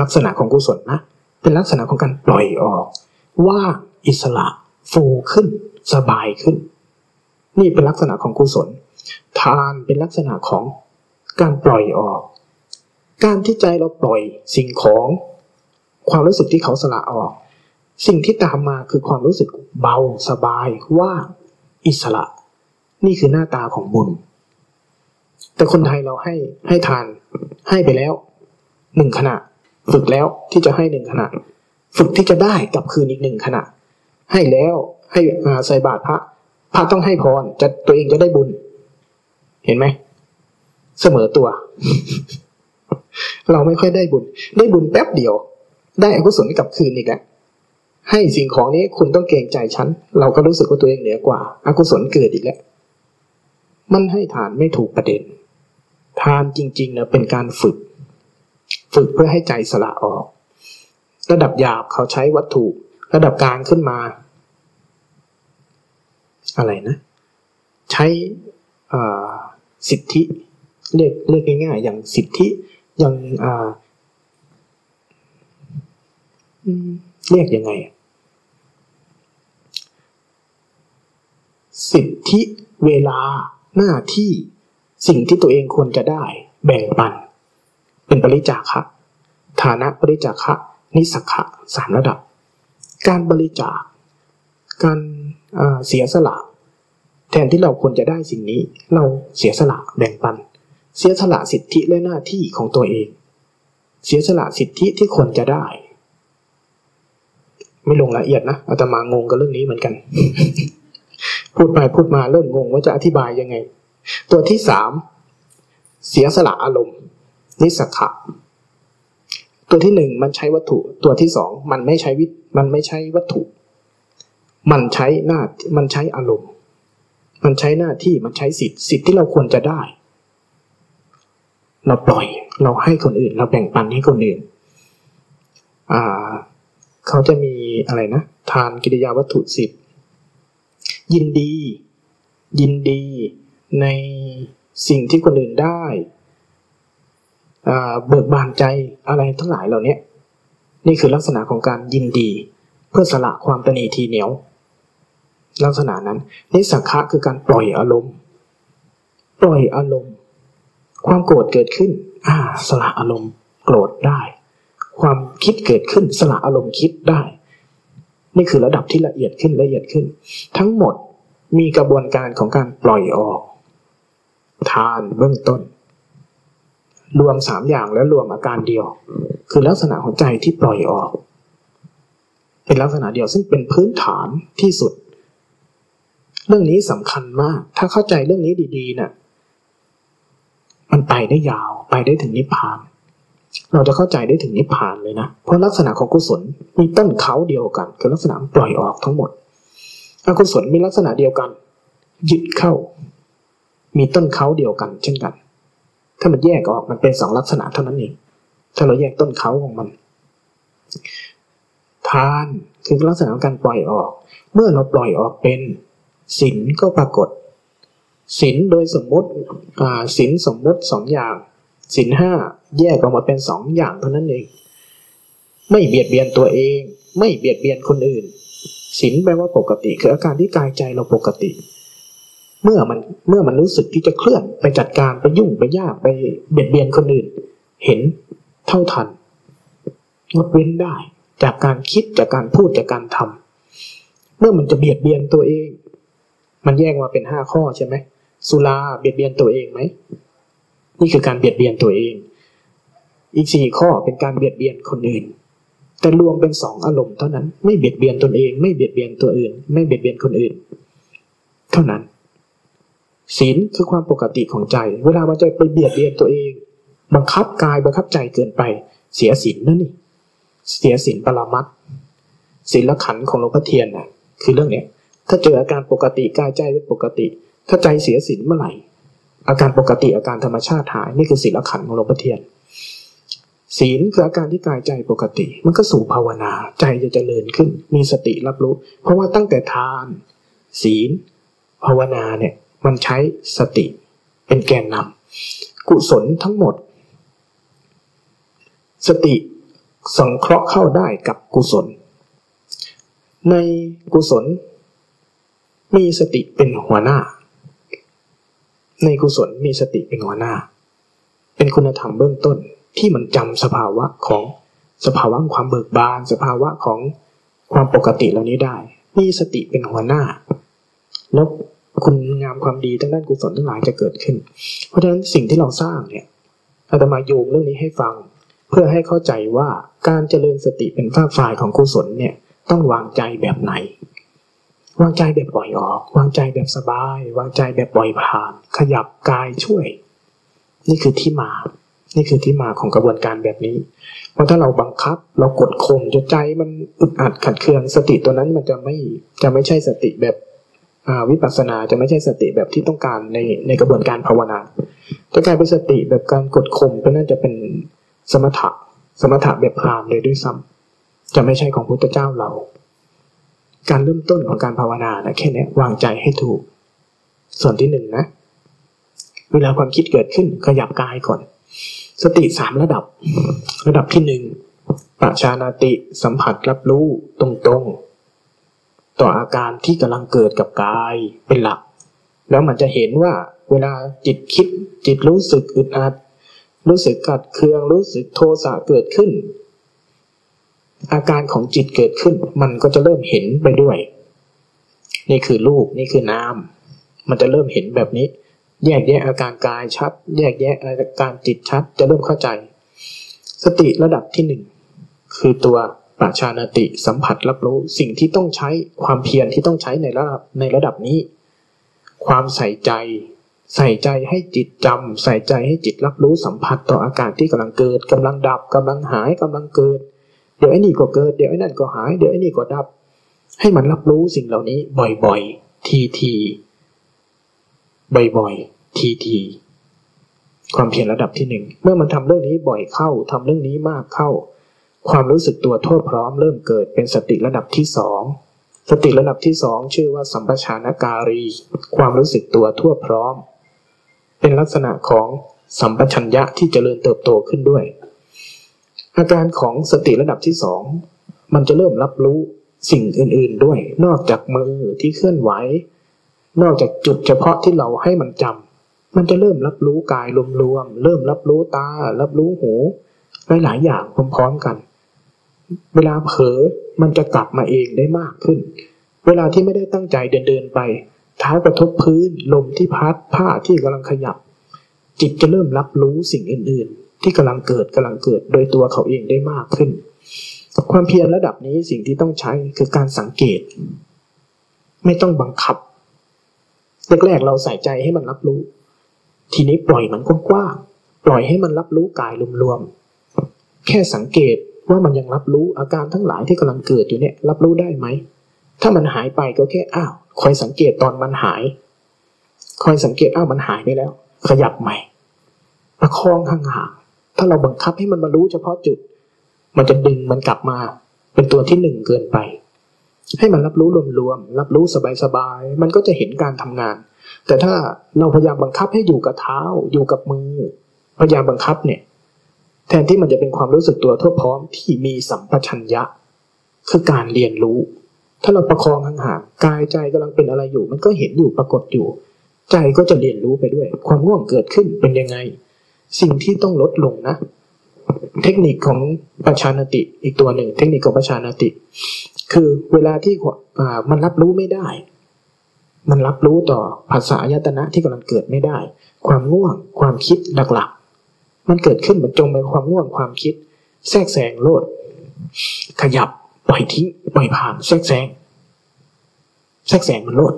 ลักษณะของกุศลนะเป็นลักษณะของการปล่อยออก ว่าอิสระฟูขึ้น สบายขึ้น นี่เป็นลักษณะของกุศล ทานเป็นลักษณะของ การปล่อยออก การที่ใจเราปล่อยสิ่งของ ความรู้สึกที่เขาสละออก สิ่งที่ตามมาคือความรู้สึกเบาสบายว่างอิสระ นี่คือหน้าตาของบุญ แต่คนไทยเราให้ให้ทานให้ไปแล้วหนึ่งขณะ ฝึกแล้วที่จะให้หนึ่งขณะ ฝึกที่จะได้กลับคืนอีกหนึ่งขณะ ให้แล้วให้ใส่บาตรพระพระต้องให้พรจะตัวเองจะได้บุญ เห็นไหม เสมอตัว เราไม่ค่อยได้บุญ ได้บุญแป๊บเดียว ได้อกุศลกลับคืนอีกแล้วให้สิ่งของนี้คุณต้องเกรงใจฉัน เราก็รู้สึกว่าตัวเองเหนือกว่าอากุศลเกิดอีกแล้ว มันให้ทานไม่ถูกประเด็น ทานจริงๆนะเป็นการฝึก ฝึกเพื่อให้ใจสละออก ระดับหยาบเขาใช้วัตถุ ระดับกลางขึ้นมา อะไรนะ ใช้สิทธิ เรียกเรียกง่ายๆอย่างสิทธิอย่างเรียกยังไง สิทธิเวลาหน้าที่สิ่งที่ตัวเองควรจะได้แบ่งปัน เป็นปริจาคะฐานะปริจาคะนิสักขะสามระดับ การบริจาค การเสียสละ แทนที่เราควรจะได้สิ่งนี้ เราเสียสละแบ่งปัน เสียสละสิทธิและหน้าที่ของตัวเอง เสียสละสิทธิที่ควรจะได้ ไม่ลงละเอียดนะอาตมางงกับเรื่องนี้เหมือนกัน พูดไปพูดมาเริ่มงงว่าจะอธิบายยังไง ตัวที่สามเสียสละอารมณ์ นิสขะตัวที่หนึ่งมันใช้วัตถุ ตัวที่สองมันไม่ใช้วิมันไม่ใช้วัตถุ มันใช้หน้ามันใช้อารมณ์ มันใช้หน้าที่มันใช้สิทธิ์สิทธิ์ที่เราควรจะได้ เราปล่อย เราให้คนอื่น เราแบ่งปันให้คนอื่น อ่า เขาจะมีอะไรนะ ทานกิริยาวัตถุสิบ ยินดี ยินดีในสิ่งที่คนอื่นได้เบิกบานใจอะไรทั้งหลายเหล่านี้นี่คือลักษณะของการยินดี เพื่อสละความตนีทีเหนียว ลักษณะนั้นนิสักขะคือการปล่อยอารมณ์ ปล่อยอารมณ์ ความโกรธเกิดขึ้น อ่า สละอารมณ์โกรธได้ ความคิดเกิดขึ้น สละอารมณ์คิดได้ นี่คือระดับที่ละเอียดขึ้นละเอียดขึ้น ทั้งหมดมีกระบวนการของการปล่อยออก ทานเบื้องต้น รวมสามอย่างแล้วรวมอาการเดียว คือลักษณะของใจที่ปล่อยออก เป็นลักษณะเดียวซึ่งเป็นพื้นฐานที่สุด เรื่องนี้สำคัญมาก ถ้าเข้าใจเรื่องนี้ดีๆเนะ่ะ มันไปได้ยาวไปได้ถึงนิพพาน เราจะเข้าใจได้ถึงนิพพานเลยนะ เพราะลักษณะของกุศลมีต้นเขาเดียวกัน คือลักษณะปล่อยออกทั้งหมดอกุศลมีลักษณะเดียวกัน ยึดเข้า มีต้นเขาเดียวกัน เช่นกัน ถ้ามันแยกออกมันเป็นสองลักษณะเท่านั้นเองถ้าเราแยกต้นเขาของมัน ทานคือลักษณะของการปล่อยออก เมื่อเราปล่อยออกเป็นศีลก็ปรากฏ ศีลโดยสมมติศีลสมมติสองอย่างศีลห้าแยกออกมาเป็นสองอย่างเท่านั้นเอง ไม่เบียดเบียนตัวเอง ไม่เบียดเบียนคนอื่นศีลแปลว่าปกติ คืออาการที่กายใจเราปกติ เมื่อมันเมื่อมันรู้สึกที่จะเคลื่อนไปจัดการไปยุ่งไปยากไปเบียดเบียนคนอื่น เห็นเท่าทันงดเว้นได้ จากการคิดจากการพูดจากการทำเมื่อมันจะเบียดเบียนตัวเอง มันแยกมาเป็นห้าข้อใช่ไหม สุราเบียดเบียนตัวเองไหม นี่คือการเบียดเบียนตัวเอง อีกสี่ข้อเป็นการเบียดเบียนคนอื่น แต่รวมเป็นสองอารมณ์เท่านั้น ไม่เบียดเบียนตนเอง ไม่เบียดเบียนตัวอื่น ไม่เบียดเบียนคนอื่น เท่านั้น ศีลคือความปกติของใจ เวลามันจะไปเบียดเบียนตัวเอง บังคับกายบังคับใจเกินไป เสียศีลนั่นนี่ เสียศีลปรามัดศีลขันของหลวงพ่อเทียนน่ะ คือเรื่องเนี้ยถ้าเจออาการปกติกายใจเป็นปกติ ถ้าใจเสียศีลเมื่อไหร่ อาการปกติอาการธรรมชาติหายนี่คือศีลขันของหลวงพ่อเทียน ศีลคืออาการที่กายใจปกติ มันก็สู่ภาวนาใจจะเจริญขึ้น มีสติรับรู้ เพราะว่าตั้งแต่ทาน ศีล ภาวนาเนี่ยมันใช้สติเป็นแกนนำกุศลทั้งหมด สติสังเคราะห์เข้าได้กับกุศล ในกุศล มีสติเป็นหัวหน้า ในกุศลมีสติเป็นหัวหน้า เป็นคุณธรรมเบื้องต้นที่มันจำสภาวะของสภาวะความเบิกบาน สภาวะของความปกติเหล่านี้ได้ มีสติเป็นหัวหน้า แล้วคุณงามความดีทั้งด้านกุศลทั้งหลายจะเกิดขึ้น เพราะฉะนั้นสิ่งที่เราสร้างเนี่ยอาตมาโยงเรื่องนี้ให้ฟัง เพื่อให้เข้าใจว่าการเจริญสติเป็นภาฝ่ายของกุศลเนี่ยต้องวางใจแบบไหน วางใจแบบปล่อยออก วางใจแบบสบาย วางใจแบบปล่อยผ่าน ขยับกายช่วย นี่คือที่มา นี่คือที่มาของกระบวนการแบบนี้ เพราะถ้าเราบังคับ เรากดข่มจนใจมันอึดอัดขัดเคืองสติตัวนั้นมันจะไม่จะไม่ใช่สติแบบวิปัสสนาจะไม่ใช่สติแบบที่ต้องการในในกระบวนการภาวนาจะกลายเป็นสติแบบการกดข่มก็น่าจะเป็นสมถะสมถะแบบพรามเลยด้วยซ้ำจะไม่ใช่ของพุทธเจ้าเรา การเริ่มต้นของการภาวนานะแค่นี้วางใจให้ถูก ส่วนที่หนึ่งนะ เวลาความคิดเกิดขึ้นขยับกายก่อน สติสามระดับ ระดับที่หนึ่งปัจานาติสัมผัสรับรู้ตรงๆ ต่ออาการที่กำลังเกิดกับกายเป็นหลัก แล้วมันจะเห็นว่าเวลาจิตคิดจิตรู้สึกอึดอัดรู้สึกกัดเคืองรู้สึกโทสะเกิดขึ้น อาการของจิตเกิดขึ้น มันก็จะเริ่มเห็นไปด้วย นี่คือรูปนี่คือนาม มันจะเริ่มเห็นแบบนี้ แยกแยะอาการกายชัด แยกแยะอาการจิตชัด จะเริ่มเข้าใจ สติระดับที่หนึ่งคือตัวปัจชานติสัมผัสรับรู้สิ่งที่ต้องใช้ความเพียรที่ต้องใช้ในระดับในระดับนี้ ความใส่ใจ ใส่ใจให้จิตจำใส่ใจให้จิตรับรู้สัมผัสต่ออาการที่กำลังเกิดกำลังดับกำลังหายกำลังเกิด ดี๋ยวไอ้นี่ก็เกิด เดี๋ยวไอ้นั่นก็หาย เดี๋ยวไอ้นี่ก็ดับ ให้มันรับรู้สิ่งเหล่านี้ บ่อยๆ ทีๆบ่อยๆ ทีๆความเพียรระดับที่หนึ่ง เมื่อมันทำเรื่องนี้บ่อยเข้าทำเรื่องนี้มากเข้า ความรู้สึกตัวทั่วพร้อมเริ่มเกิดเป็นสติระดับที่สองสติระดับที่สองชื่อว่าสัมปชานการี ความรู้สึกตัวทั่วพร้อม เป็นลักษณะของสัมปชัญญะที่เจริญเติบโตขึ้นด้วย อาการของสติระดับที่สองมันจะเริ่มรับรู้สิ่งอื่น ๆด้วย นอกจากมือที่เคลื่อนไหว นอกจากจุดเฉพาะที่เราให้มันจมันจะเริ่มรับรู้กายรวมๆเริ่มรับรู้ตา รับรู้หูหลายๆอย่างพร้อมๆกัน เวลาเผลอมันจะกลับมาเองได้มากขึ้น เวลาที่ไม่ได้ตั้งใจเดินเดินไป เท้ากระทบพื้น ลมที่พัดผ้าที่กำลังขยับ จิตจะเริ่มรับรู้สิ่งอื่นๆ ที่กำลังเกิดกำลังเกิดโดยตัวเขาเองได้มากขึ้น ความเพียรระดับนี้สิ่งที่ต้องใช้คือการสังเกต ไม่ต้องบังคับแรกๆเราใส่ใจให้มันรับรู้ ทีนี้ปล่อยมันกว้างๆปล่อยให้มันรับรู้กายรวมๆแค่สังเกตว่ามันยังรับรู้อาการทั้งหลายที่กำลังเกิดอยู่เนี่ย รับรู้ได้ไหมถ้ามันหายไปก็แค่อ้าวคอยสังเกตตอนมันหาย คอยสังเกตอ้าวมันหายไปแล้ว ขยับใหม่ ประคองห่างๆ ถ้าเราบังคับให้มันมารู้เฉพาะจุด มันจะดึงมันกลับมา เป็นตัวที่หนึ่งเกินไป ให้มันรับรู้รวมๆรับรู้สบายๆมันก็จะเห็นการทำงาน แต่ถ้าเราพยายามบังคับให้อยู่กับเท้า อยู่กับมือ พยายามบังคับเนี่ย แทนที่มันจะเป็นความรู้สึกตัวทั่วพร้อมที่มีสัมปชัญญะ คือการเรียนรู้ ถ้าเราประคองห่างๆกายใจกำลังเป็นอะไรอยู่ มันก็เห็นอยู่ปรากฏอยู่ ใจก็จะเรียนรู้ไปด้วย ความง่วงเกิดขึ้นเป็นยังไง สิ่งที่ต้องลดลงนะ เทคนิคของประชานติอีกตัวหนึ่ง เทคนิคของประชานติ คือเวลาที่มันรับรู้ไม่ได้ มันรับรู้ต่อภาษายตนะที่กำลังเกิดไม่ได้ ความง่วง ความคิดหลักๆ มันเกิดขึ้นมันจงเป็นความง่วงความคิด แทรกแซงโลด ขยับปล่อยทิ้งปล่อยผ่านแทรกแซงแทรกแซงมันโลด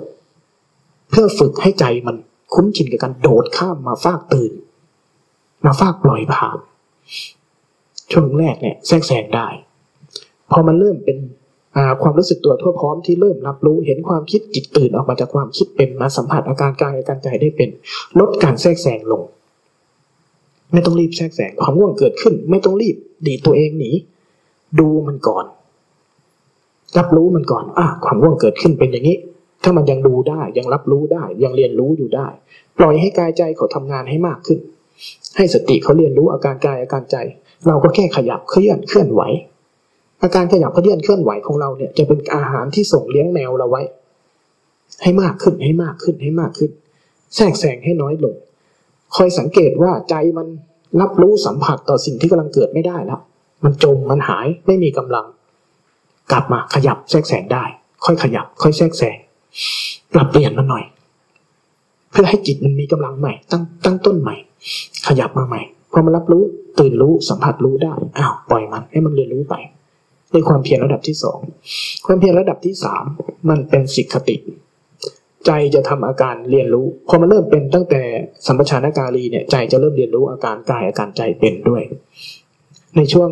เพื่อฝึกให้ใจมันคุ้นชินกับการโดดข้ามมาฟากตื่น มาฟากปล่อยผ่าน ช่วงแรกเนี่ยแทรกแซงได้ พอมันเริ่มเป็นความรู้สึกตัวทั่วพร้อมที่เริ่มรับรู้เห็นความคิดจิตตื่นออกมาจากความคิดเป็นมาสัมผัสอาการกายอาการใจได้เป็น ลดการแทรกแซงลง ไม่ต้องรีบแทรกแซงความง่วงเกิดขึ้น ไม่ต้องรีบดีตัวเองหนีดูมันก่อน รับรู้มันก่อนอะความว่วงเกิดขึ้นเป็นอย่างนี้ ถ้ามันยังดูได้ยังรับรู้ได้ ยังเรียนรู้อยู่ได้ ปล่อยให้กายใจเขาทำงานให้มากขึ้น ให้สติเขาเรียนรู้อาการกายอาการใจ เราก็แค่ขยับเคลื่อนเคลื่อนไหว อาการขยับเคลื่อนเคลื่อนไหวของเราเนี่ยจะเป็นอาหารที่ส่งเลี้ยงแมวเราไว้ ให้มากขึ้นให้มากขึ้นให้มากขึ้น แทรกแซงให้น้อยลง คอยสังเกตว่าใจมันรับรู้สัมผัสต่อสิ่งที่กำลังเกิดไม่ได้แล้ว มันจมมันหายไม่มีกำลัง กลับมาขยับแทรกแซงได้ ค่อยขยับ ค่อยแทรกแซงปรับเปลี่ยนมันหน่อย เพื่อให้จิตมันมีกำลังใหม่ ตั้งตั้งต้นใหม่ ขยับมาใหม่พอมันรับรู้ตื่นรู้สัมผัสรู้ได้อ้าวปล่อยมันให้มันเรียนรู้ไปในความเพียรระดับที่สองความเพียรระดับที่สามมันเป็นสิกขติ ใจจะทำอาการเรียนรู้พอมันเริ่มเป็นตั้งแต่สัมปชานการีเนี่ยใจจะเริ่มเรียนรู้อาการกายอาการใจเป็นด้วย ในช่วง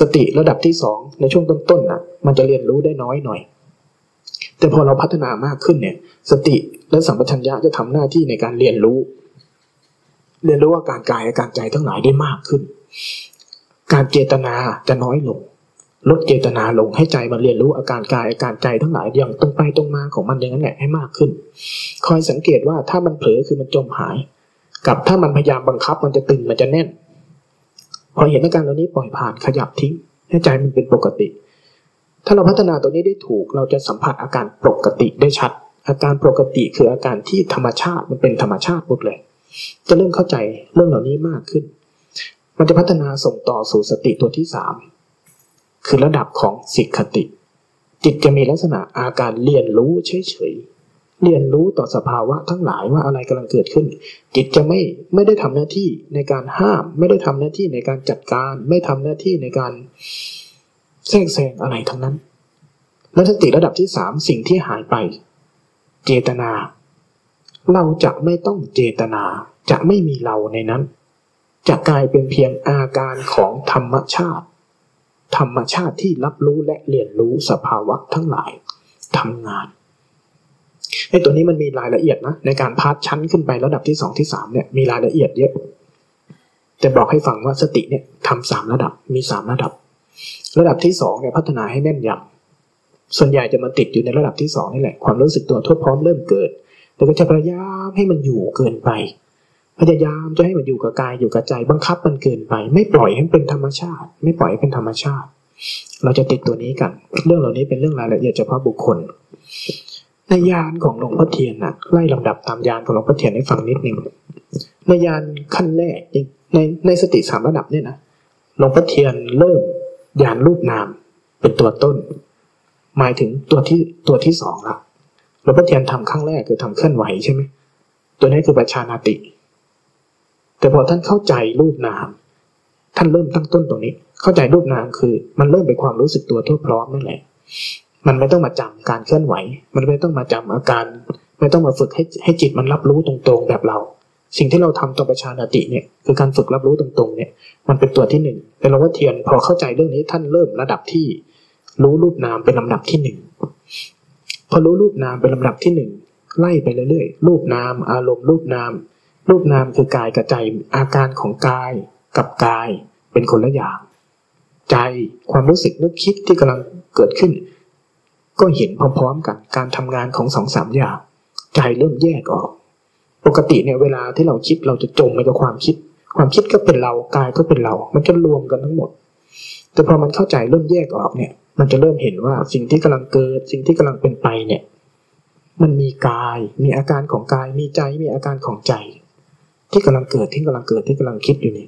สติระดับที่สองในช่วงต้นๆนะมันจะเรียนรู้ได้น้อยหน่อย แต่พอเราพัฒนามากขึ้นเนี่ย สติและสัมปชัญญะจะทำหน้าที่ในการเรียนรู้ เรียนรู้ว่าการกายอาการใจทั้งหลายได้มากขึ้น การเจตนาจะน้อยลง ลดเจตนาลงให้ใจมันเรียนรู้อาการกายอาการใจทั้งหลายอย่างตรงไปตรงมาของมันอย่างนั้นแหละให้มากขึ้น คอยสังเกตว่าถ้ามันเผลอคือมันจมหาย กับถ้ามันพยายามบังคับมันจะตึงมันจะแน่น พอเห็นอาการเหล่านี้ปล่อยผ่านขยับทิ้ง ให้ใจมันเป็นปกติ ถ้าเราพัฒนาตัวนี้ได้ถูกเราจะสัมผัสอาการปกติได้ชัด อาการปกติคืออาการที่ธรรมชาติมันเป็นธรรมชาติหมดเลย จะเริ่มเข้าใจเรื่องเหล่านี้มากขึ้น มันจะพัฒนาส่งต่อสู่สติตัวที่สามคือระดับของสิกขติ จิตจะมีลักษณะอาการเรียนรู้เฉยเรียนรู้ต่อสภาวะทั้งหลายว่าอะไรกำลังเกิดขึ้น จิตจะไม่ไม่ได้ทำหน้าที่ในการห้าม ไม่ได้ทำหน้าที่ในการจัดการ ไม่ทำหน้าที่ในการแทรกแซงอะไรทั้งนั้น และสติระดับที่สามสิ่งที่หายไป เจตนา เราจะไม่ต้องเจตนา จะไม่มีเราในนั้น จะกลายเป็นเพียงอาการของธรรมชาติ ธรรมชาติที่รับรู้และเรียนรู้สภาวะทั้งหลายทำงานไอ้ตัวนี้มันมีรายละเอียดนะ ในการพาร์ทชั้นขึ้นไประดับที่สองที่สามเนี่ยมีรายละเอียดเยอะแต่บอกให้ฟังว่าสติเนี่ยทำสามระดับมีสามระดับ ระดับที่สองเนี่ยพัฒนาให้แม่นยำส่วนใหญ่จะมาติดอยู่ในระดับที่สองนี่แหละความรู้สึกตัวทั่วพร้อมเริ่มเกิด แต่ก็จะพยายามให้มันอยู่เกินไป พยายามจะให้มันอยู่กับกายอยู่กับใจบังคับมันเกินไป ไม่ปล่อยให้เป็นธรรมชาติ ไม่ปล่อยให้เป็นธรรมชาติ เราจะติดตัวนี้กัน เรื่องเหล่านี้เป็นเรื่องรายละเอียดเฉพาะบุคคล ในยานของหลวงพ่อเทียนนะไล่ลำดับตามยานของหลวงพ่อเทียนให้ฟังนิดหนึ่งในยานขั้นแรกในในสติสามระดับเนี่ยนะหลวงพ่อเทียนเริ่มยานรูปนามเป็นตัวต้น หมายถึงตัวที่ตัวที่สองละหลวงพ่อเทียนทำขั้งแรกคือทำเคลื่อนไหวใช่ไหมตัวนี้คือปัจชานาติ แต่พอท่านเข้าใจรูปนาม ท่านเริ่มตั้งต้นตรงนี้ เข้าใจรูปนามคือ มันเริ่มเป็นความรู้สึกตัวทั่วพร้อมนั่นแหละ มันไม่ต้องมาจำการเคลื่อนไหว มันไม่ต้องมาจำอาการ ไม่ต้องมาฝึกให้ให้จิตมันรับรู้ตรงๆแบบเรา สิ่งที่เราทำตรงประชานติเนี่ยคือการฝึกรับรู้ตรงๆ เนี่ย มันเป็นตัวที่หนึ่งแต่เราว่าเทียนพอเข้าใจเรื่องนี้ท่านเริ่มระดับที่ รู้รูปนามเป็นลำดับที่หนึ่งพอรู้รูปนามเป็นลำดับที่หนึ่งไล่ไปเรื่อยๆ รูปนาม อารมณ์รูปนาม รูปนามคือกายกับใจอาการของกายกับกายเป็นคนละอย่าง ใจความรู้สึกนึกคิดที่กำลังเกิดขึ้น ก็เห็นพร้อมๆกันการทำงานของสองสามอย่าง ใจเริ่มแยกออก ปกติเนี่ยเวลาที่เราคิดเราจะจมไปกับความคิด ความคิดก็เป็นเรากายก็เป็นเรา มันจะรวมกันทั้งหมด แต่พอมันเข้าใจเริ่มแยกออกเนี่ย มันจะเริ่มเห็นว่าสิ่งที่กำลังเกิด สิ่งที่กำลังเป็นไปเนี่ย มันมีกาย มีอาการของกาย มีใจ มีอาการของใจ ที่กำลังเกิดที่กำลังเกิดที่กำลังคิดอยู่นี่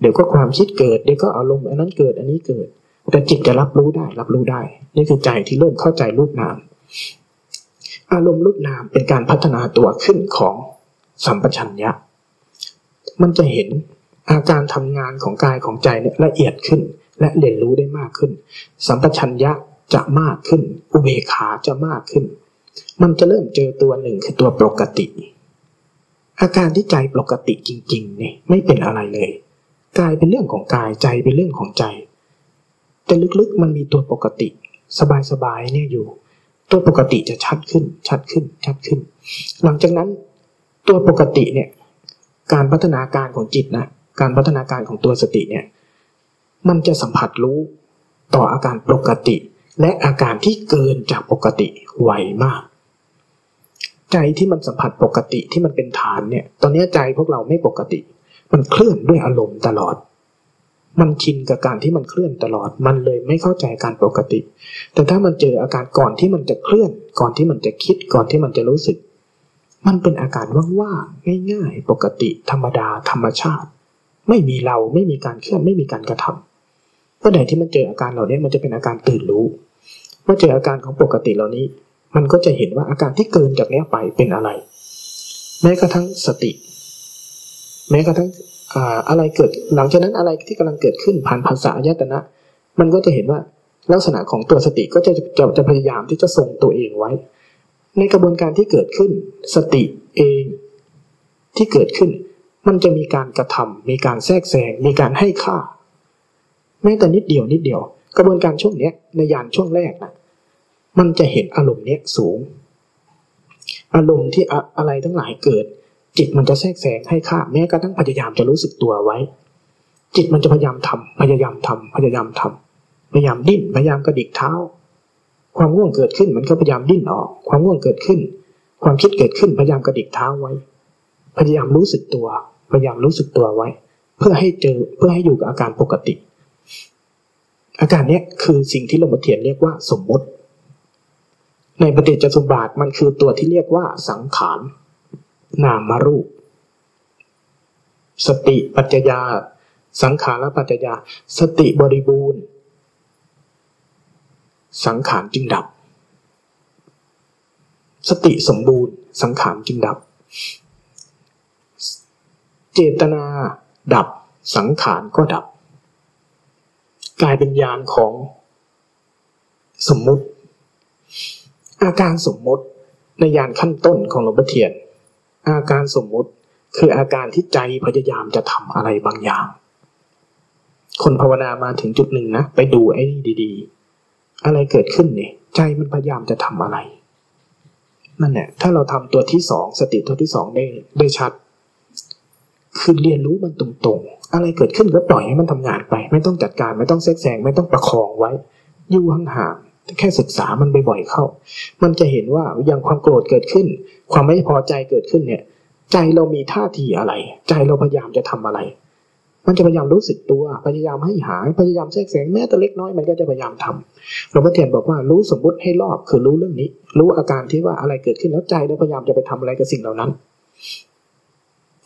เดี๋ยวก็ความคิดเกิดเดี๋ยวก็อารมณ์อันนั้นเกิดอันนี้เกิด แต่จิตจะรับรู้ได้รับรู้ได้ นี่คือใจที่เริ่มเข้าใจรูปนาม อารมณ์รูปนามเป็นการพัฒนาตัวขึ้นของสัมปชัญญะ มันจะเห็นอาการทำงานของกายของใจเนี่ยละเอียดขึ้น และเรียนรู้ได้มากขึ้น สัมปชัญญะจะมากขึ้น อุเบกขาจะมากขึ้น มันจะเริ่มเจอตัวหนึ่งคือตัวปกติ อาการที่ใจปกติจริงๆเนี่ยไม่เป็นอะไรเลยกายเป็นเรื่องของกายใจเป็นเรื่องของใจ แต่ลึกๆมันมีตัวปกติ สบายๆเนี่ยอยู่ ตัวปกติจะชัดขึ้น ชัดขึ้น ชัดขึ้น หลังจากนั้น ตัวปกติเนี่ย การพัฒนาการของจิตนะการพัฒนาการของตัวสติเนี่ย มันจะสัมผัสรู้ต่ออาการปกติ และอาการที่เกินจากปกติไวมาก ใจที่มันสัมผัสปกติที่มันเป็นฐานเนี่ย ตอนนี้ใจพวกเราไม่ปกติ มันเคลื่อนด้วยอารมณ์ตลอด มันชินกับการที่มันเคลื่อนตลอด มันเลยไม่เข้าใจการปกติ แต่ถ้ามันเจออาการก่อนที่มันจะเคลื่อน ก่อนที่มันจะคิด ก่อนที่มันจะรู้สึก มันเป็นอาการว่างๆง่าย ๆ ปกติ ธรรมดา ธรรมชาติ ไม่มีเราไม่มีการเคลื่อนไม่มีการกระทำเมื่อใดที่มันเจออาการเหล่านี้มันจะเป็นอาการตื่นรู้ เมื่อเจออาการของปกติเหล่านี้ มันก็จะเห็นว่าอาการที่เกินจากนี้ไปเป็นอะไร แม้กระทั่งสติ แม้กระทั่งอะไรเกิด หลังจากนั้นอะไรที่กำลังเกิดขึ้นผ่านภาษาอายตนะ มันก็จะเห็นว่าลักษณะของตัวสติก็จะจะจะพยายามที่จะทรงตัวเองไว้ ในกระบวนการที่เกิดขึ้น สติเองที่เกิดขึ้น มันจะมีการกระทำมีการแทรกแซงมีการให้ค่า แม้แต่นิดเดียวนิดเดียว กระบวนการช่วงนี้ในยานช่วงแรกนะ มันจะเห็นอารมณ์เนี้ยสูง อารมณ์ที่อะไรทั้งหลายเกิด จิตมันจะแทรกแซงให้ค่าแม้กระทั่งพยายามจะรู้สึกตัวไว้ จิตมันจะพยายามทำพยายามทำพยายามทำพยายามดิ้นพยายามกระดิกเท้า ความง่วงเกิดขึ้นมันก็พยายามดิ้นออก ความง่วงเกิดขึ้น ความคิดเกิดขึ้นพยายามกระดิกเท้าไว้ พยายามรู้สึกตัว พยายามรู้สึกตัวไว้ เพื่อให้เจอเพื่อให้อยู่กับอาการปกติ อาการเนี้ยคือสิ่งที่หลวงพ่อเทียนเรียกว่าสมมติ ในปฏิจจสมบาทมันคือตัวที่เรียกว่าสังขารนามรูป สติปัจจยา สังขารปัจจยา สติบริบูรณ์ สังขารจึงดับ สติสมบูรณ์ สังขารจึงดับ เจตนาดับสังขารก็ดับ กลายเป็นญาณของสมมุติ อาการสมมุติในยานขั้นต้นของหลวงพ่อเทียน อาการสมมุติคืออาการที่ใจพยายามจะทำอะไรบางอย่าง คนภาวนามาถึงจุดหนึ่งนะ ไปดูไอ้นี่ดี ๆ อะไรเกิดขึ้นเนี่ยใจมันพยายามจะทำอะไร นั่นแหละถ้าเราทำตัวที่สองสติตัวที่สองได้ได้ชัด คือเรียนรู้มันตรงๆ อะไรเกิดขึ้นก็ปล่อยให้มันทำงานไป ไม่ต้องจัดการไม่ต้องแทรกแซงไม่ต้องประคองไว้ อยู่ห่าง แค่ศึกษามันบ่อยๆเข้า มันจะเห็นว่าอย่างความโกรธเกิดขึ้น ความไม่พอใจเกิดขึ้นเนี่ย ใจเรามีท่าทีอะไร ใจเราพยายามจะทำอะไร มันจะพยายามรู้สึกตัว พยายามให้หาย พยายามแทรกแซงแม้แต่เล็กน้อยมันก็จะพยายามทำหลวงพ่อเทียนบอกว่ารู้สมมติให้รอบคือรู้เรื่องนี้ รู้อาการที่ว่าอะไรเกิดขึ้นแล้วใจแล้วพยายามจะไปทำอะไรกับสิ่งเหล่านั้น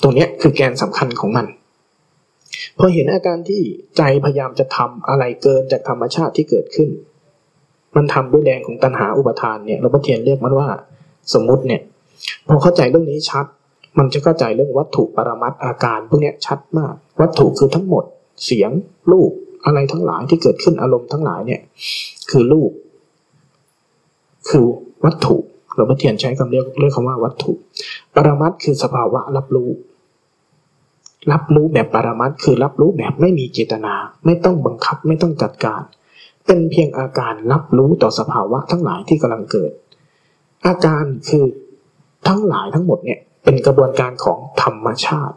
ตรงนี้คือแกนสำคัญของมันพอเห็นอาการที่ใจพยายามจะทำอะไรเกินจากธรรมชาติที่เกิดขึ้น มันทำด้วยแรงของตัณหาอุปทานเนี่ยหลวงพ่อเทียนเรียกมันว่าสมมุติเนี่ยพอเข้าใจเรื่องนี้ชัด มันจะเข้าใจเรื่องวัตถุปรมัตอาการพวกนี้ชัดมาก วัตถุคือทั้งหมดเสียงรูปอะไรทั้งหลายที่เกิดขึ้นอารมณ์ทั้งหลายเนี่ย คือรูป คือวัตถุหลวงพ่อเทียนใช้คำเรียกเรียกคำว่าวัตถุ ปรมัตคือสภาวะรับรู้ รับรู้แบบปรมัตคือรับรู้แบบไม่มีเจตนา ไม่ต้องบังคับไม่ต้องจัดการ เป็นเพียงอาการรับรู้ต่อสภาวะทั้งหลายที่กำลังเกิด อาการคือทั้งหลายทั้งหมดเนี่ยเป็นกระบวนการของธรรมชาติ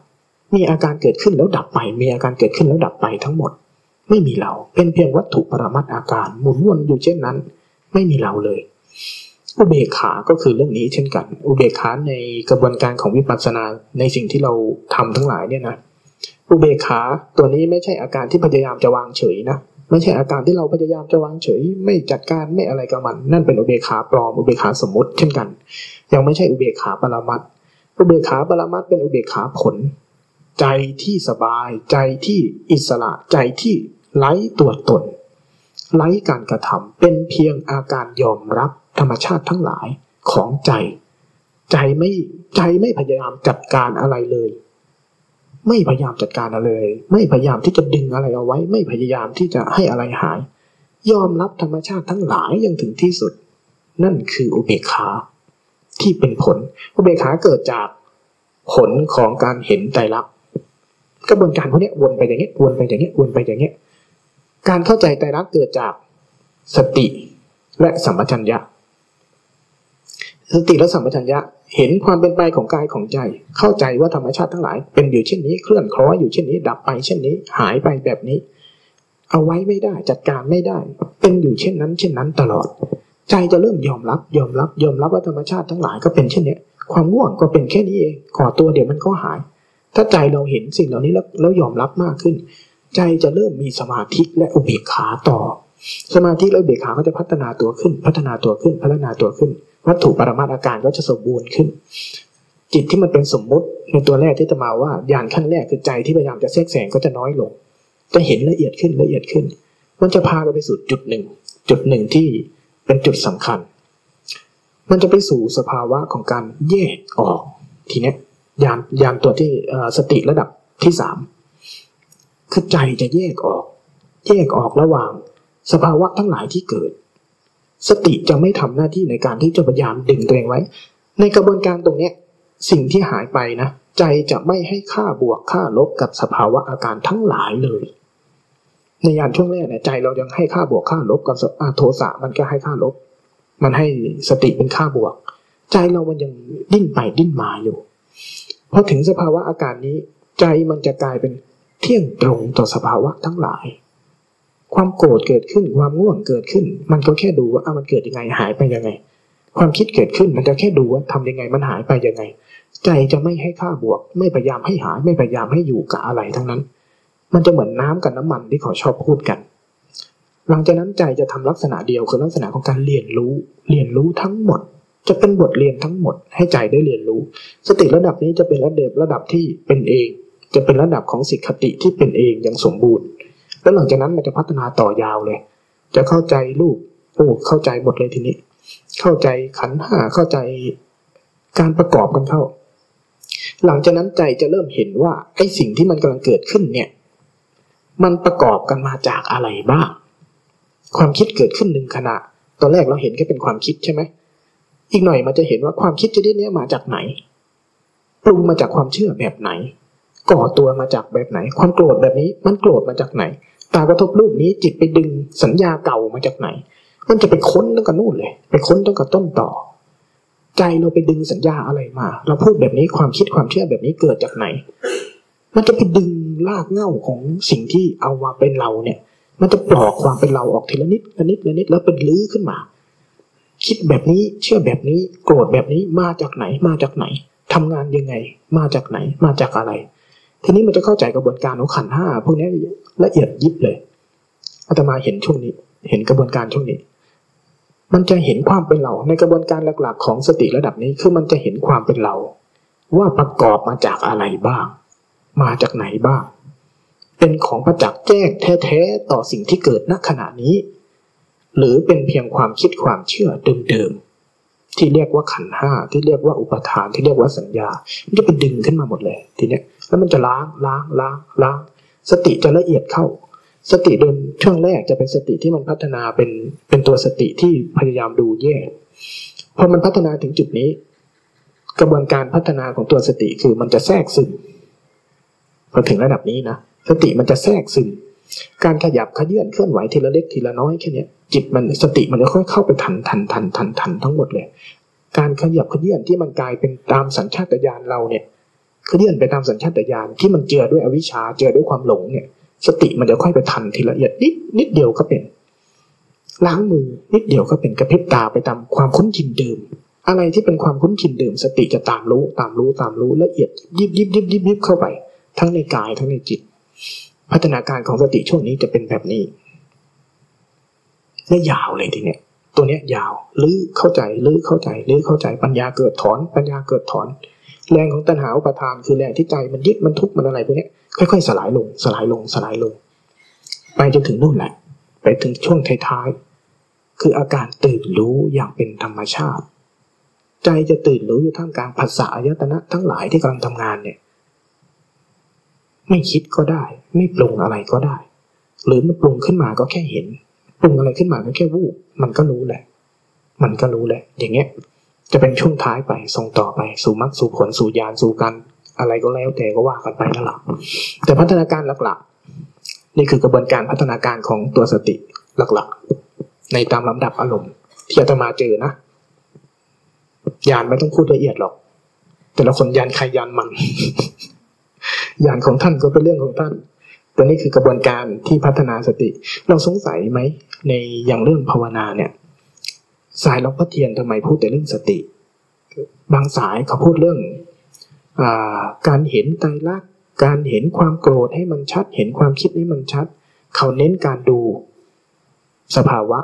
มีอาการเกิดขึ้นแล้วดับไป มีอาการเกิดขึ้นแล้วดับไปทั้งหมด ไม่มีเราเป็นเพียงวัตถุปรมัตอาการหมุนวนอยู่เช่นนั้น ไม่มีเราเลยอุเบกขา ก็คือเรื่องนี้เช่นกัน อุเบกขาในกระบวนการของวิปัสสนาในสิ่งที่เราทำทั้งหลายเนี่ยนะ อุเบกขาตัวนี้ไม่ใช่อาการที่พยายามจะวางเฉยนะ ไม่ใช่อาการที่เราพยายามจะวางเฉย ไม่จัดการไม่อะไรกับมัน นั่นเป็นอุเบกขาปลอมอุเบกขาสมมติ เช่นกัน ยังไม่ใช่อุเบกขาปรมัตอุเบกขาปรมัตเป็นอุเบกขาผล ใจที่สบาย ใจที่อิสระใจที่ไร้ตัวตนไร้การกระทำเป็นเพียงอาการยอมรับธรรมชาติทั้งหลายของใจ ใจไม่ใจไม่พยายามจัดการอะไรเลย ไม่พยายามจัดการอะไรเลย ไม่พยายามที่จะดึงอะไรเอาไว้ ไม่พยายามที่จะให้อะไรหาย ยอมรับธรรมชาติทั้งหลายอย่างถึงที่สุด นั่นคืออุเบกขา ที่เป็นผล อุเบกขาเกิดจากผลของการเห็นใจรักกระบวนการพวกนี้วนไปอย่างเงี้ยวนไปอย่างเงี้ยวนไปอย่างเงี้ยการเข้าใจใจรักเกิดจากสติและสัมปชัญญะ สติและสัมปชัญญะเห็นความเป็นไปของกายของใจ เข้าใจว่าธรรมชาติทั้งหลาย เป็นอยู่เช่นนี้เคลื่อนคล้อยอยู่เช่นนี้ ดับไปเช่นนี้ หายไปแบบนี้ เอาไว้ไม่ได้จัดการไม่ได้ เป็นอยู่เช่นนั้น เช่นนั้นตลอด ใจจะเริ่มยอมรับ ยอมรับ ยอมรับว่าธรรมชาติทั้งหลายก็เป็นเช่นนี้ความง่วงก็เป็นแค่นี้เองก่อตัวเดี๋ยวมันก็หาย ถ้าใจเราเห็นสิ่งเหล่านี้แล้วแล้วยอมรับมากขึ้น ใจจะเริ่มมีสมาธิและอุเบกขาต่อ สมาธิและอุเบกขาก็จะพัฒนาตัวขึ้น พัฒนาตัวขึ้นพัฒนาตัวขึ้น วัตถุปรมาตอาการก็จะสมบูรณ์ขึ้น จิตที่มันเป็นสมมุติในตัวแรกที่จะมาว่าญาณขั้นแรกคือใจที่พยายามจะแทรกแซงก็จะน้อยลง จะเห็นละเอียดขึ้นละเอียดขึ้น มันจะพาเราไปสู่จุดหนึ่ง จุดหนึ่งที่เป็นจุดสำคัญ มันจะไปสู่สภาวะของการแยกออก ทีนี้ยานยานตัวที่สติระดับที่สามคือใจจะแยกออก แยกออกระหว่าง สภาวะทั้งหลายที่เกิด สติจะไม่ทำหน้าที่ในการที่จะพยายามดึงตัวเองไว้ ในกระบวนการตรงนี้สิ่งที่หายไปนะ ใจจะไม่ให้ค่าบวกค่าลบกับสภาวะอาการทั้งหลายเลย ในยานช่วงแรกเนี่ยใจเรายังให้ค่าบวกค่าลบกับโทสะมันก็ให้ค่าลบ มันให้สติเป็นค่าบวก ใจเรามันยังดิ้นไปดิ้นมาอยู่พอถึงสภาวะอาการนี้ ใจมันจะกลายเป็นเที่ยงตรงต่อสภาวะทั้งหลาย ความโกรธเกิดขึ้น ความง่วงเกิดขึ้น มันก็แค่ดูว่ามันเกิดยังไงหายไปยังไง ความคิดเกิดขึ้นมันจะแค่ดูว่าทำยังไงมันหายไปยังไง ใจจะไม่ให้ค่าบวก ไม่พยายามให้หาย ไม่พยายามให้อยู่กับอะไรทั้งนั้น มันจะเหมือนน้ำกับน้ำมันที่เขาชอบพูดกัน หลังจากนั้นใจจะทำลักษณะเดียวคือลักษณะของการเรียนรู้ เรียนรู้ทั้งหมด จะเป็นบทเรียนทั้งหมด ให้ใจได้เรียนรู้ สติระดับนี้จะเป็นระดับระดับที่เป็นเอง จะเป็นระดับของสิกขติที่เป็นเองอย่างสมบูรณ์ แล้วหลังจากนั้นมันจะพัฒนาต่อยาวเลย จะเข้าใจรูปโอ้เข้าใจหมดเลยทีนี้ เข้าใจขันห้าเข้าใจการประกอบกันเข้า หลังจากนั้นใจจะเริ่มเห็นว่าไอ้สิ่งที่มันกำลังเกิดขึ้นเนี่ย มันประกอบกันมาจากอะไรบ้าง ความคิดเกิดขึ้นหนึ่งขณะ ตอนแรกเราเห็นแค่เป็นความคิดใช่ไหมอีกหน่อยมันจะเห็นว่าความคิดจะได้เนี้ยมาจากไหน ปรุงมาจากความเชื่อแบบไหน ก่อตัวมาจากแบบไหน ความโกรธแบบนี้มันโกรธมาจากไหน ตากระทบรูปนี้จิตไปดึงสัญญาเก่ามาจากไหน มันจะไปค้นตั้งแต่นู่นเลย ไปค้นตั้งแต่ต้นต่อ ใจเราไปดึงสัญญาอะไรมา เราพูดแบบนี้ความคิดความเชื่อแบบนี้เกิดจากไหน มันจะไปดึงลากเง่าของสิ่งที่เอามาเป็นเราเนี่ย มันจะปลอกความเป็นเราออกทีละนิดละนิดละนิดแล้วเป็นลื้อขึ้นมา คิดแบบนี้เชื่อแบบนี้ โกรธแบบนี้มาจากไหนมาจากไหนทำงานยังไง มาจากไหนมาจากอะไร ทีนี้มันจะเข้าใจกระบวนการของขันห้าพวกนี้ละเอียดยิบเลยอาตมาเห็นช่วงนี้ เห็นกระบวนการช่วงนี้ มันจะเห็นความเป็นเราในกระบวนการหลักๆ ของสติระดับนี้คือมันจะเห็นความเป็นเรา ว่าประกอบมาจากอะไรบ้าง มาจากไหนบ้าง เป็นของประจักษ์แจ้งแท้ๆต่อสิ่งที่เกิดณขณะนี้ หรือเป็นเพียงความคิดความเชื่อเดิมๆที่เรียกว่าขันห้าที่เรียกว่าอุปทานที่เรียกว่าสัญญามันจะไปดึงขึ้นมาหมดเลยทีเนี้ย แล้วมันจะล้างล้างล้างล้างสติจะละเอียดเข้า สติเดินช่วงแรกจะเป็นสติที่มันพัฒนาเป็นเป็นตัวสติที่พยายามดูแยกพอมันพัฒนาถึงจุดนี้ กระบวนการพัฒนาของตัวสติคือมันจะแทรกซึมพอถึงระดับนี้นะสติมันจะแทรกซึมการขยับขยื่นเคลื่อนไหวทีละเล็กทีละน้อยแค่นี้จิตมันสติมันจะค่อยเข้าไปทันทันทันทันทันทั้งหมดเลย การขยับขยื่นที่มันกลายเป็นตามสัญชาตญาณเราเนี่ย เคลื่อนไปตามสัญชาตญาณที่มันเจือด้วยอวิชชาเจือด้วยความหลงเนี่ย สติมันจะค่อยไปทันทีละเอียดนิดนิดเดียวก็เป็น ล้างมือนิดเดียวก็เป็นกระพริบตาไปตามความคุ้นชินเดิม อะไรที่เป็นความคุ้นชินเดิม สติจะตามรู้ตามรู้ตามรู้ละเอียดยิบยิบยิบยิบยิบเข้าไป ทั้งในกายทั้งในจิต พัฒนาการของสติช่วงนี้จะเป็นแบบนี้และยาวเลยทีเนี้ยตัวเนี้ยยาวลื้อเข้าใจลื้อเข้าใจลื้อเข้าใจปัญญาเกิดถอน ปัญญาเกิดถอน แรงของตัณหาอุปทานคือแรงที่ใจมันยึดมันทุกข์มันอะไรพวกนี้ค่อยๆ สลายลง สลายลงสลายลง ไปจนถึงนู่นแหละ ไปถึงช่วงท้ายๆคืออาการตื่นรู้อย่างเป็นธรรมชาติ ใจจะตื่นรู้อยู่ท่ามกลางภาษาอายตนะทั้งหลายที่กำลังทำงานเนี่ย ไม่คิดก็ได้ ไม่ปรุงอะไรก็ได้ หรือมันปรุงขึ้นมาก็แค่เห็น ปรุงอะไรขึ้นมาก็แค่วูบมันก็รู้แหละ มันก็รู้แหละ อย่างเงี้ย จะเป็นช่วงท้ายไปส่งต่อไปสู่มรรคสู่ผลสู่ญาณสู่การอะไรก็แล้วแต่ก็ว่ากันไปนั่นแหละแต่พัฒนาการหลักๆ นี่คือกระบวนการพัฒนาการของตัวสติหลักๆ ในตามลำดับอารมณ์ที่อาตมาเจอนะยานไม่ต้องพูดละเอียดหรอก แต่ละคนยานใครยานมัน ยานของท่านก็เป็นเรื่องของท่านแต่นี่คือกระบวนการที่พัฒนาสติ เราสงสัยไหมในอย่างเรื่องภาวนาเนี่ย สายหลวงพ่อเทียนทำไมพูดแต่เรื่องสติ บางสายเขาพูดเรื่องอการเห็นไตรลักษณ์การเห็นความโกรธให้มันชัด เห็นความคิดให้มันชัด เขาเน้นการดูสภาวะ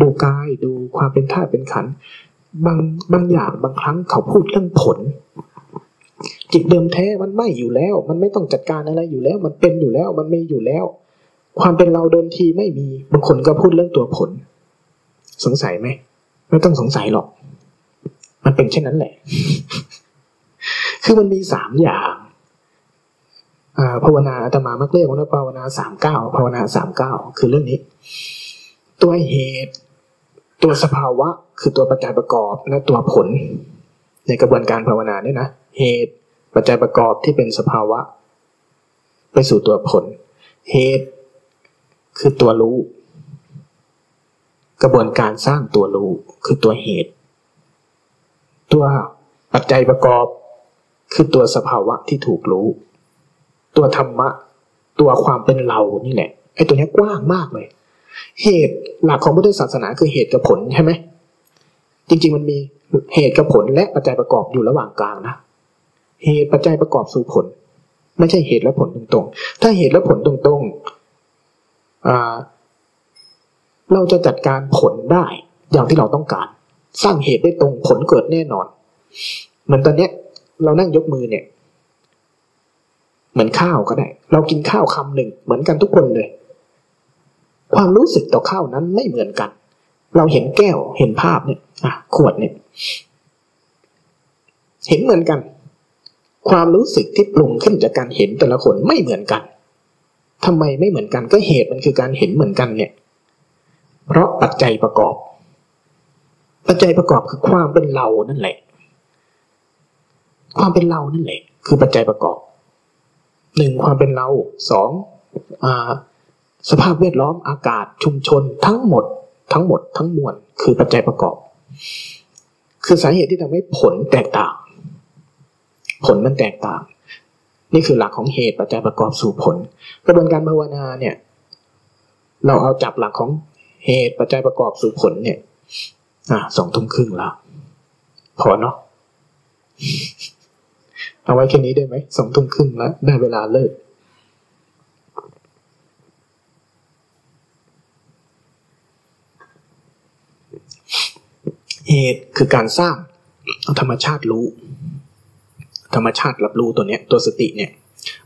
ดูกายดูความเป็นธาตุเป็นขันบางบางอย่างบางครั้งเขาพูดเรื่องผล จิตเดิมแท้มันไม่อยู่แล้ว มันไม่ต้องจัดการอะไรอยู่แล้ว มันเป็นอยู่แล้วมันไม่อยู่แล้ว ความเป็นเราเดิมทีไม่มีบางคนก็พูดเรื่องตัวผล สงสัยไหมไม่ต้องสงสัยหรอก มันเป็นเช่นนั้นแหละ คือมันมีสามอย่างภาวนาอาตมามักเรียกว่าภาวนาสามเก้าภาวนาสามเก้าคือเรื่องนี้ ตัวเหตุ ตัวสภาวะ คือตัวปัจจัยประกอบและตัวผล ในกระบวนการภาวนาเนี่ยนะเหตุปัจจัยประกอบที่เป็นสภาวะ ไปสู่ตัวผล เหตุ คือตัวรู้ กระบวนการสร้างตัวรู้คือตัวเหตุ ตัวปัจจัยประกอบคือตัวสภาวะที่ถูกรู้ ตัวธรรมะ ตัวความเป็นเรานี่แหละไอ้ตัวนี้กว้างมากเลย เหตุหลักของพุทธศาสนาคือเหตุกับผลใช่ไหมจริง ๆ มันมีเหตุกับผลและปัจจัยประกอบอยู่ระหว่างกลางนะเหตุปัจจัยประกอบสู่ผล ไม่ใช่เหตุและผลตรงๆ ถ้าเหตุและผลตรงๆอ่า เราจะจัดการผลได้ อย่างที่เราต้องการ สร้างเหตุได้ตรงผลเกิดแน่นอน เหมือนตอนเนี้ย เรานั่งยกมือเนี่ย เหมือนข้าวก็ได้ เรากินข้าวคำหนึ่งเหมือนกันทุกคนเลย ความรู้สึกต่อข้าวนั้นไม่เหมือนกัน เราเห็นแก้วเห็นภาพเนี่ยอะขวดเนี่ย เห็นเหมือนกัน ความรู้สึกที่ปรุงขึ้นจากการเห็นแต่ละคนไม่เหมือนกันทำไมไม่เหมือนกันก็เหตุมันคือการเห็นเหมือนกันเนี่ย เพราะปัจจัยประกอบ ปัจจัยประกอบคือความเป็นเรานั่นแหละ ความเป็นเรานั่นแหละ คือปัจจัยประกอบหนึ่งความเป็นเราสองอสภาพแวดล้อมอากาศชุมชนทั้งหมด ทั้งหมด ทั้งมวลคือปัจจัยประกอบ คือสาเหตุที่ทำให้ผลแตกต่าง ผลมันแตกต่าง นี่คือหลักของเหตุปัจจัยประกอบสู่ผล กระบวนการภาวนาเนี่ย เราเอาจับหลักของ เหตุปัจจัยประกอบสู่ผลเนี่ย อ่าสองทุ่มครึ่งแล้ว พอเนาะเอาไว้แค่นี้ได้ไหมสองทุ่มครึ่งแล้ว ได้เวลาเลิกเหตุคือการสร้างธรรมชาติรู้ ธรรมชาติรับรู้ตัวเนี้ย ตัวสติเนี่ย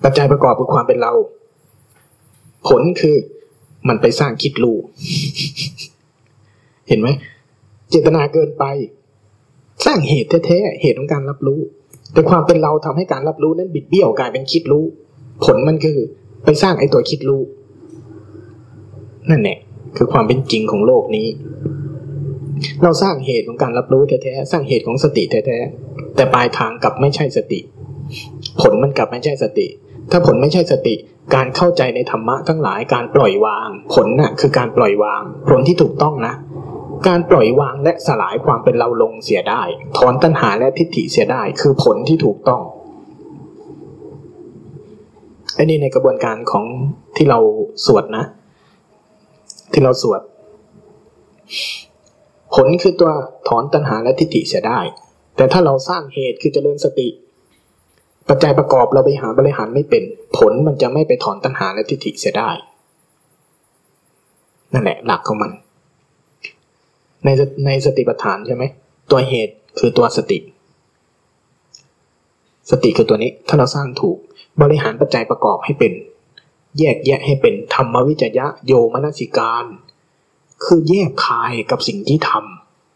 ปัจจัยประกอบคือความเป็นเรา ผลคือ มันไปสร้างคิดรู้เห็นไหมเจตนาเกินไป สร้างเหตุแท้ๆเหตุของการรับรู้ แต่ความเป็นเราทำให้การรับรู้นั้นบิดเบี้ยวกลายเป็นคิดรู้ ผลมันคือไปสร้างไอ้ตัวคิดรู้นั่นแหละคือความเป็นจริงของโลกนี้ เราสร้างเหตุของการรับรู้แท้ๆสร้างเหตุของสติแท้ๆแต่ปลายทางกลับไม่ใช่สติ ผลมันกลับไม่ใช่สติ ถ้าผลไม่ใช่สติ การเข้าใจในธรรมะทั้งหลายการปล่อยวาง ผลน่ะคือการปล่อยวาง ผลที่ถูกต้องนะ การปล่อยวางและสลายความเป็นเราลงเสียได้ ถอนตัณหาและทิฏฐิเสียได้ คือผลที่ถูกต้องอันนี้ในกระบวนการของที่เราสวดนะ ที่เราสวด ผลคือตัวถอนตัณหาและทิฏฐิเสียได้ แต่ถ้าเราสร้างเหตุคือเจริญสติ ปัจจัยประกอบเราไปหาบริหารไม่เป็น ผลมันจะไม่ไปถอนตัณหาและทิฏฐิเสียได้ นั่นแหละหลักของมัน ในในสติปัฏฐานใช่ไหม ตัวเหตุคือตัวสติ สติคือตัวนี้ ถ้าเราสร้างถูก บริหารปัจจัยประกอบให้เป็น แยกแยะให้เป็นธรรมวิจยะโยมนสิการ คือแยกคายกับสิ่งที่ท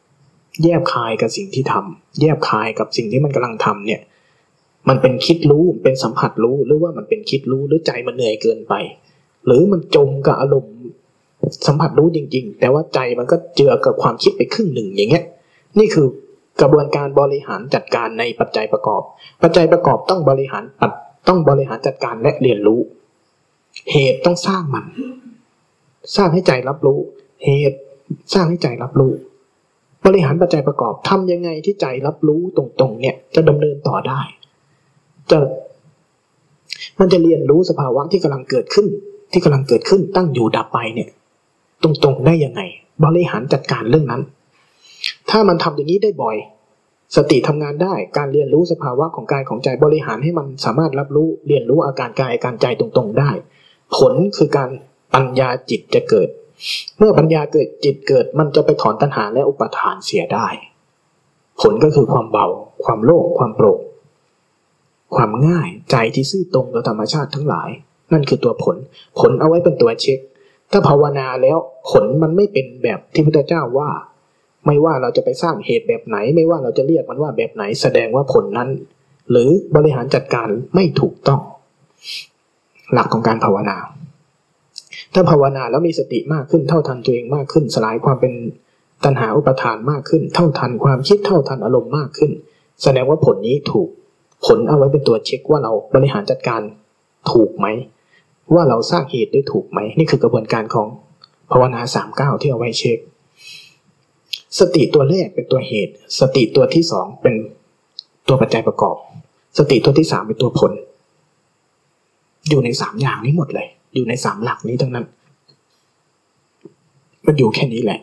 ำแยกคายกับสิ่งที่ทำแยกคายกับสิ่งที่มันกำลังทำเนี่ย มันเป็นคิดรู้เป็นสัมผัสรู้หรือว่ามันเป็นคิดรู้หรือใจมันเหนื่อยเกินไป หรือมันจมกับอารมณ์สัมผัสรู้จริง ๆ แต่ว่าใจมันก็เจือกับความคิดไปครึ่งหนึ่งอย่างเงี้ย นี่คือกระบวนการบริหารจัดการในปัจจัยประกอบ ปัจจัยประกอบต้องบริหารปัดต้องบริหารจัดการและเรียนรู้ เหตุต้องสร้างมัน สร้างให้ใจรับรู้ เหตุสร้างให้ใจรับรู้ บริหารปัจจัยประกอบทำยังไงที่ใจรับรู้ตรงๆ เนี่ยจะดำเนินต่อได้ จะมันจะเรียนรู้สภาวะที่กำลังเกิดขึ้น ที่กำลังเกิดขึ้นตั้งอยู่ดับไปเนี่ย ตรงๆได้ยังไง บริหารจัดการเรื่องนั้น ถ้ามันทำอย่างนี้ได้บ่อย สติทำงานได้การเรียนรู้สภาวะของกายของใจบริหารให้มันสามารถรับรู้เรียนรู้อาการกายอาการใจตรงๆได้ ผลคือการปัญญาจิตจะเกิด เมื่อปัญญาเกิดจิตเกิด มันจะไปถอนตัณหาและอุปทานเสียได้ ผลก็คือความเบา ความโล่งความโปร่ง ความง่ายใจที่ซื่อตรงต่อธรรมชาติทั้งหลาย นั่นคือตัวผล ผลเอาไว้เป็นตัวเช็ค ถ้าภาวนาแล้วผลมันไม่เป็นแบบที่พระพุทธเจ้าว่า ไม่ว่าเราจะไปสร้างเหตุแบบไหน ไม่ว่าเราจะเรียกมันว่าแบบไหน แสดงว่าผลนั้น หรือบริหารจัดการไม่ถูกต้อง หลักของการภาวนา ถ้าภาวนาแล้วมีสติมากขึ้นเท่าทันตัวเองมากขึ้น สลายความเป็นตัณหาอุปทานมากขึ้น เท่าทันความคิดเท่าทันอารมณ์มากขึ้น แสดงว่าผลนี้ถูก ผลเอาไว้เป็นตัวเช็คว่าเราบริหารจัดการถูกไหม ว่าเราสร้างเหตุได้ถูกไหม นี่คือกระบวนการของภาวนาสามเก้าที่เอาไว้เช็ค สติตัวแรกเป็นตัวเหตุ สติตัวที่สองเป็นตัวปัจจัยประกอบ สติตัวที่สามเป็นตัวผล อยู่ในสามอย่างนี้หมดเลย อยู่ในสามหลักนี้ทั้งนั้น มันอยู่แค่นี้แหละ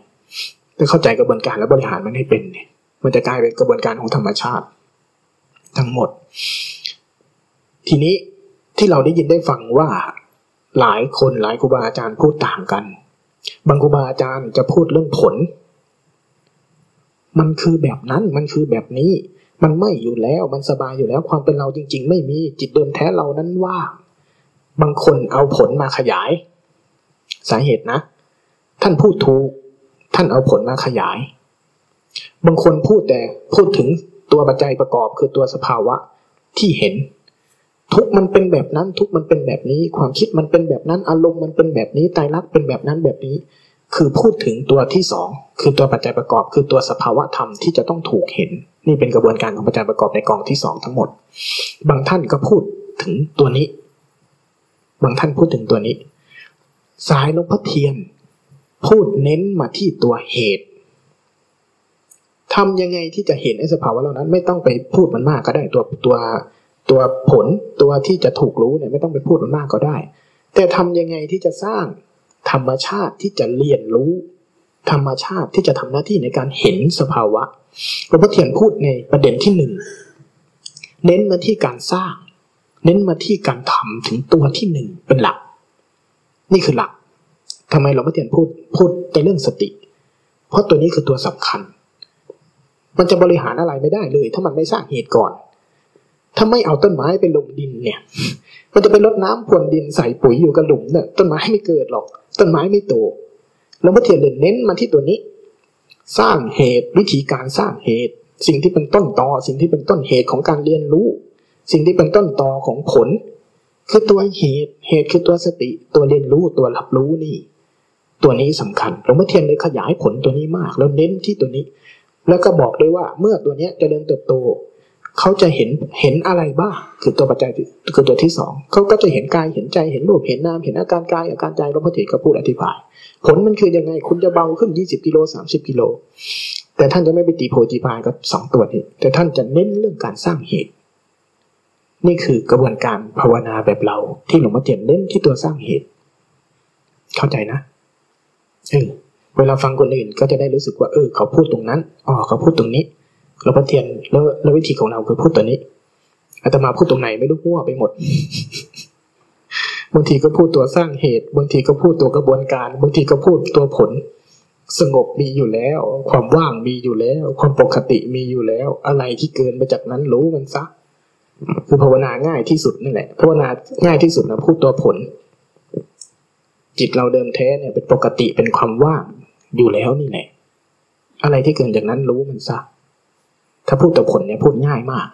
ถ้าเข้าใจกระบวนการและบริหารมันให้เป็นเนี่ยมันจะกลายเป็นกระบวนการของธรรมชาติ ทั้งหมด ทีนี้ที่เราได้ยินได้ฟังว่าหลายคนหลายครูบาอาจารย์พูดต่างกัน บางครูบาอาจารย์จะพูดเรื่องผล มันคือแบบนั้นมันคือแบบนี้ มันไม่อยู่แล้วมันสบายอยู่แล้วความเป็นเราจริง ๆ ไม่มีจิตเดิมแท้เรานั้นว่า บางคนเอาผลมาขยาย สาเหตุนะ ท่านพูดถูกท่านเอาผลมาขยาย บางคนพูดแต่พูดถึง ตัวปัจจัยประกอบคือตัวสภาวะที่เห็น ทุกมันเป็นแบบนั้น ทุกมันเป็นแบบนี้ ความคิดมันเป็นแบบนั้น อารมณ์มันเป็นแบบนี้ตายรักเป็นแบบนั้นแบบนี้ คือพูดถึงตัวที่สองคือตัวปัจจัยประกอบ คือตัวสภาวะธรรมที่จะต้องถูกเห็น นี่เป็นกระบวนการของปัจจัยประกอบในกองที่สองทั้งหมด บางท่านก็พูดถึงตัวนี้ บางท่านพูดถึงตัวนี้ สายลงพ่อเทียนพูดเน้นมาที่ตัวเหตุ ทำยังไงที่จะเห็นไอ้สภาวะเหล่านั้น ไม่ต้องไปพูดมันมากก็ได้ตัวตัวตัวผลตัวที่จะถูกรู้เนี่ยไม่ต้องไปพูดมันมากก็ได้ แต่ทำยังไงที่จะสร้างธรรมชาติที่จะเรียนรู้ ธรรมชาติที่จะทำหน้าที่ในการเห็นสภาวะหลวงพ่อเทียนพูดในประเด็นที่หนึ่งเน้นมาที่การสร้าง เน้นมาที่การทำถึงตัวที่หนึ่งเป็นหลัก นี่คือหลักทำไมเราไม่อเทียนพูดพูดในเรื่องสติ เพราะตัวนี้คือตัวสำคัญ มันจะบริหารอะไรไม่ได้เลย ถ้ามันไม่สร้างเหตุก่อน ถ้าไม่เอาต้นไม้ไปลงดินเนี่ย มันจะไปรดน้ำพรวนดินใส่ปุ๋ยอยู่กับหลุมเนี่ยต้นไม้ไม่เกิดหรอก ต้นไม้ไม่โตเราไม่เทียนเลยเน้นมาที่ตัวนี้ สร้างเหตุวิธีการสร้างเหตุ สิ่งที่เป็นต้นตอสิ่งที่เป็นต้นเหตุของการเรียนรู้ สิ่งที่เป็นต้นตอของผล คือตัวเหตุเหตุคือตัวสติ ตัวเรียนรู้ตัวรับรู้นี่ ตัวนี้สำคัญหลวงพ่อเทียนเลยขยายผลตัวนี้มาก แล้วเน้นที่ตัวนี้ แล้วก็บอกด้วยว่าเมื่อตัวนี้จเจริญเติบโต เขาจะเห็นเห็นอะไรบ้างคือตัวปัจจัยคือตัวที่สองเขาก็จะเห็นกายเห็นใจเห็นรูปเห็นนามเห็นอาการกายอาการใจหลวงพ่อเทียนก็พูดอธิบาย ผลมันคือยังไงคุณจะเบาขึ้นยี่สิบกิโลสามสิบกิโลแต่ท่านจะไม่ไปตีโพตีพายกับสองตัวนี้ แต่ท่านจะเน้นเรื่องการสร้างเหตุ นี่คือกระบวนการภาวนาแบบเราที่หลวงพ่อเทียนเน้นที่ตัวสร้างเหตุ เข้าใจนะเออ เวลาฟังคนอื่นก็จะได้รู้สึกว่าเออเขาพูดตรงนั้นอ๋อเขาพูดตรงนี้หลวงพ่อเทียนแล้วแล้ววิธีของเราคือพูดตัวนี้อาตมาพูดตรงไหนไม่รู้หัวไปหมดบางทีก็พูดตัวสร้างเหตุบางทีก็พูดตัวกระบวนการบางทีก็พูดตัวผล สงบมีอยู่แล้ว ความว่างมีอยู่แล้ว ความปกติมีอยู่แล้ว อะไรที่เกินมาจากนั้นรู้มันซะคือภาวนาง่ายที่สุดนั่นแหละภาวนาง่ายที่สุดนะพูดตัวผล จิตเราเดิมแท้เนี่ยเป็นปกติเป็นความว่าง อยู่แล้วนี่แหละอะไรที่เกินจากนั้นรู้มันซะถ้าพูดแต่ผลเนี่ยพูดง่ายมาก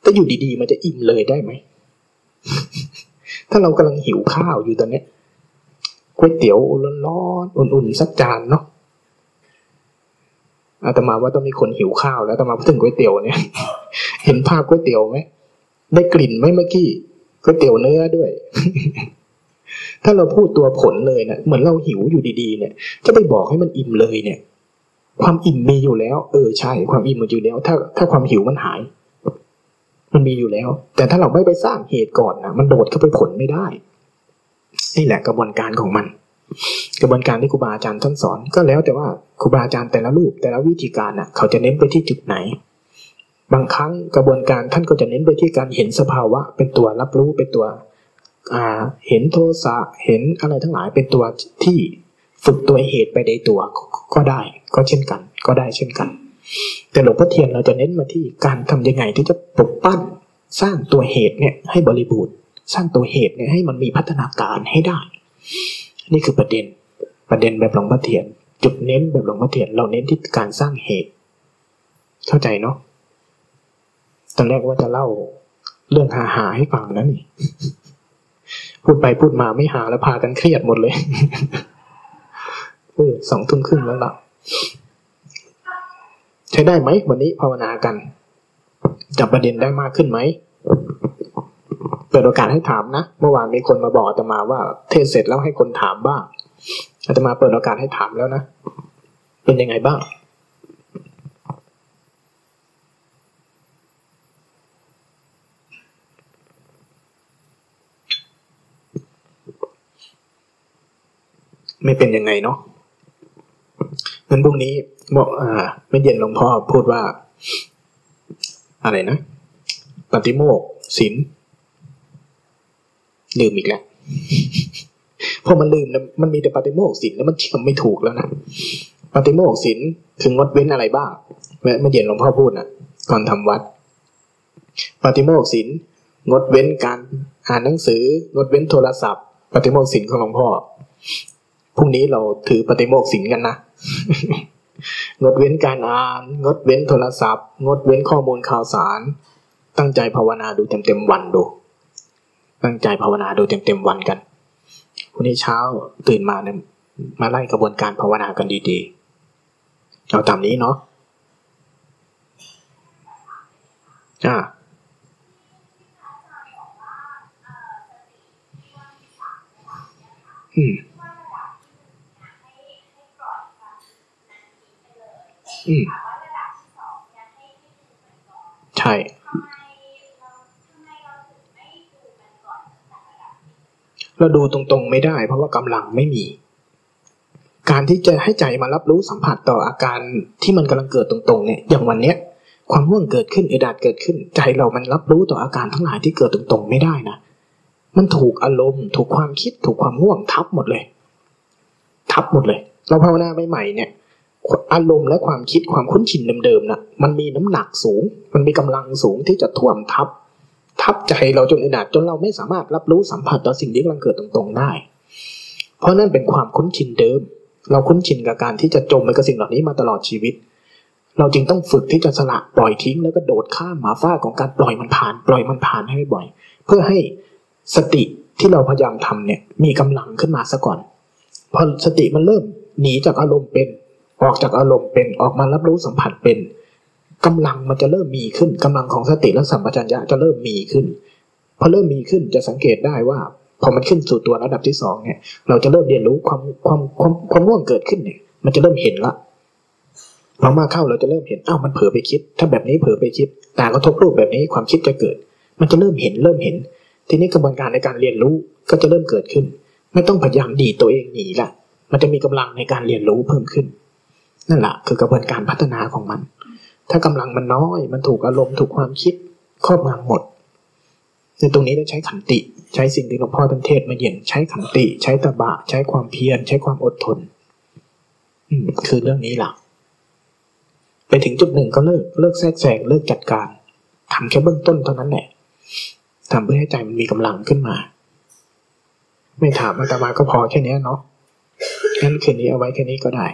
แต่อยู่ดีๆ มันจะอิ่มเลยได้ไหม ถ้าเรากำลังหิวข้าวอยู่ตอนนี้ก๋วยเตี๋ยวร้อนๆอุ่นๆสักจานเนาะอาตมาว่าต้องมีคนหิวข้าวแล้วอาตมาพูดถึงก๋วยเตี๋ยวเนี่ย เห็นภาพก๋วยเตี๋ยวไหมได้กลิ่นไหมเมื่อกี้ก๋วยเตี๋ยวเนื้อด้วย ถ้าเราพูดตัวผลเลยเนะเหมือนเราหิวอยู่ดีๆ เนี่ย จะไปบอกให้มันอิ่มเลยเนี่ย ความอิ่มมีอยู่แล้ว เออใช่ ความอิ่มมันอยู่แล้ว ถ้าถ้าความหิวมันหาย มันมีอยู่แล้ว แต่ถ้าเราไม่ไปสร้างเหตุก่อนนะมันโดดเข้าไปผลไม่ได้นี่แหละกระบวนการของมัน กระบวนการที่ครูบาอาจารย์ท่านสอน ก็แล้วแต่ว่าครูบาอาจารย์แต่ละรูปแต่ละวิธีการน่ะ เขาจะเน้นไปที่จุดไหนบางครั้งกระบวนการท่านก็จะเน้นไปที่การเห็นสภาวะ เป็นตัวรับรู้เป็นตัว เห็นโทสะเห็นอะไรทั้งหลายเป็นตัวที่ฝึกตัวเหตุไปในตัวก็ได้ ก็เช่นกัน ก็ได้เช่นกัน แต่หลวงพ่อเทียนเราจะเน้นมาที่การทำยังไงที่จะปลุกปั้นสร้างตัวเหตุเนี่ยให้บริบูรณ์ สร้างตัวเหตุเนี่ยให้มันมีพัฒนาการให้ได้ นี่คือประเด็นประเด็นแบบหลวงพ่อเทียน จุดเน้นแบบหลวงพ่อเทียน เราเน้นที่การสร้างเหตุ เข้าใจเนาะตอนแรกว่าจะเล่าเรื่องหาหาให้ฟังนะนี่ พูดไปพูดมาไม่หาแล้วพากันเครียดหมดเลยเออสองทุ่มครึ่งแล้วล่ะ ใช้ได้ไหมวันนี้ภาวนากัน จับประเด็นได้มากขึ้นไหมเปิดโอกาสให้ถามนะ เมื่อวานมีคนมาบอกอาตมาว่า เทศเสร็จแล้วให้คนถามบ้างอาตมาเปิดโอกาสให้ถามแล้วนะ เป็นยังไงบ้าง ไม่เป็นยังไงเนาะเงินพวกนี้บอกอ่า ไม่เย็นหลวงพ่อพูดว่า อะไรนะปฏิโมกศีลลืมอีกแล้วพอมันลืมแล้วมันมีแต่ปฏิโมกศีลแล้วมันเชื่อมไม่ถูกแล้วนะปฏิโมกศีลคืองดเว้นอะไรบ้างเมื่อเย็นหลวงพ่อพูดนะก่อนทำวัดปฏิโมกศีลงดเว้นการอ่านหนังสือ งดเว้นโทรศัพท์ ปฏิโมกศีลของหลวงพ่อ พรุ่งนี้เราถือปฏิโมกศีลกันนะ งดเว้นการอ่าน งดเว้นโทรศัพท์ งดเว้นข้อมูลข่าวสาร ตั้งใจภาวนาดูเต็มเต็มวันดู ตั้งใจภาวนาดูเต็มเต็มวันกันวันนี้เช้าตื่นมาเนี่ยมาไล่กระบวนการภาวนากันดีๆ เอาตามนี้เนาะอ่าอืม อืมใช่ เราดูตรงๆไม่ได้ เพราะว่ากำลังไม่มี การที่จะให้ใจมารับรู้สัมผัสต่ออาการที่มันกำลังเกิดตรงๆเนี่ย อย่างวันเนี้ย ความง่วงเกิดขึ้นอึดอัดเกิดขึ้น ใจเรามันรับรู้ต่ออาการทั้งหลายที่เกิดตรงๆไม่ได้นะมันถูกอารมณ์ ถูกความคิด ถูกความง่วงทับหมดเลย ทับหมดเลย เราภาวนาใหม่ๆเนี่ย อารมณ์และความคิดความคุ้นชินเดิมๆนะมันมีน้ำหนักสูง มันมีกำลังสูงที่จะท่วมทับ ทับใจเราจนอึดอัดจนเราไม่สามารถรับรู้สัมผัสต่อสิ่งที่กำลังเกิดตรงๆได้ เพราะนั่นเป็นความคุ้นชินเดิม เราคุ้นชินกับการที่จะจมไปกับสิ่งเหล่านี้มาตลอดชีวิต เราจึงต้องฝึกที่จะสละปล่อยทิ้งแล้วก็โดดข้ามหมาฟ้าของการปล่อยมันผ่าน ปล่อยมันผ่านให้บ่อย เพื่อให้สติที่เราพยายามทำเนี่ยมีกำลังขึ้นมาซะก่อนพอสติมันเริ่มหนีจากอารมณ์เป็น ออกจากอารมณ์เป็นออกมารับรู้สัมผัสเป็นกำลังมันจะเริ่มมีขึ้นกำลังของสติและสัมปชัญญะจะเริ่มมีขึ้นพอเริ่มมีขึ้นจะสังเกตได้ว่า พอมันขึ้นสู่ตัวระดับที่สองเนี่ย เราจะเริ่มเรียนรู้ความความความความง่วงเกิดขึ้นเนี่ย มันจะเริ่มเห็นละพอมากเข้าเราจะเริ่มเห็นอ้าวมันเผลอไปคิด ถ้าแบบนี้เผลอไปคิดต่กระทบรูปแบบนี้ความคิดจะเกิด มันจะเริ่มเห็นเริ่มเห็น ทีนี้กระบวนการในการเรียนรู้ก็จะเริ่มเกิดขึ้น ไม่ต้องพยายามดีตัวเองหนีละมันจะมีกำลังในการเรียนรู้เพิ่มขึ้น นั่นแหละคือกระบวนการพัฒนาของมัน ถ้ากำลังมันน้อย มันถูกอารมณ์ถูกความคิดครอบงำหมดในตรงนี้ต้องใช้ขันติ ใช้สิ่งที่หลวงพ่อท่านเทศมาเย็นใช้ขันติ ใช้ตบะ ใช้ความเพียร ใช้ความอดทน อืมคือเรื่องนี้แหละไปถึงจุดหนึ่งก็เลิกเลิกแทรกแซงเลิกจัดการทำแค่เบื้องต้นเท่านั้นแหละทำเพื่อให้ใจมันมีกำลังขึ้นมา ไม่ถามอาตมาก็พอแค่นี้เนาะงั้นคืนนี้เอาไว้แค่นี้ก็ได้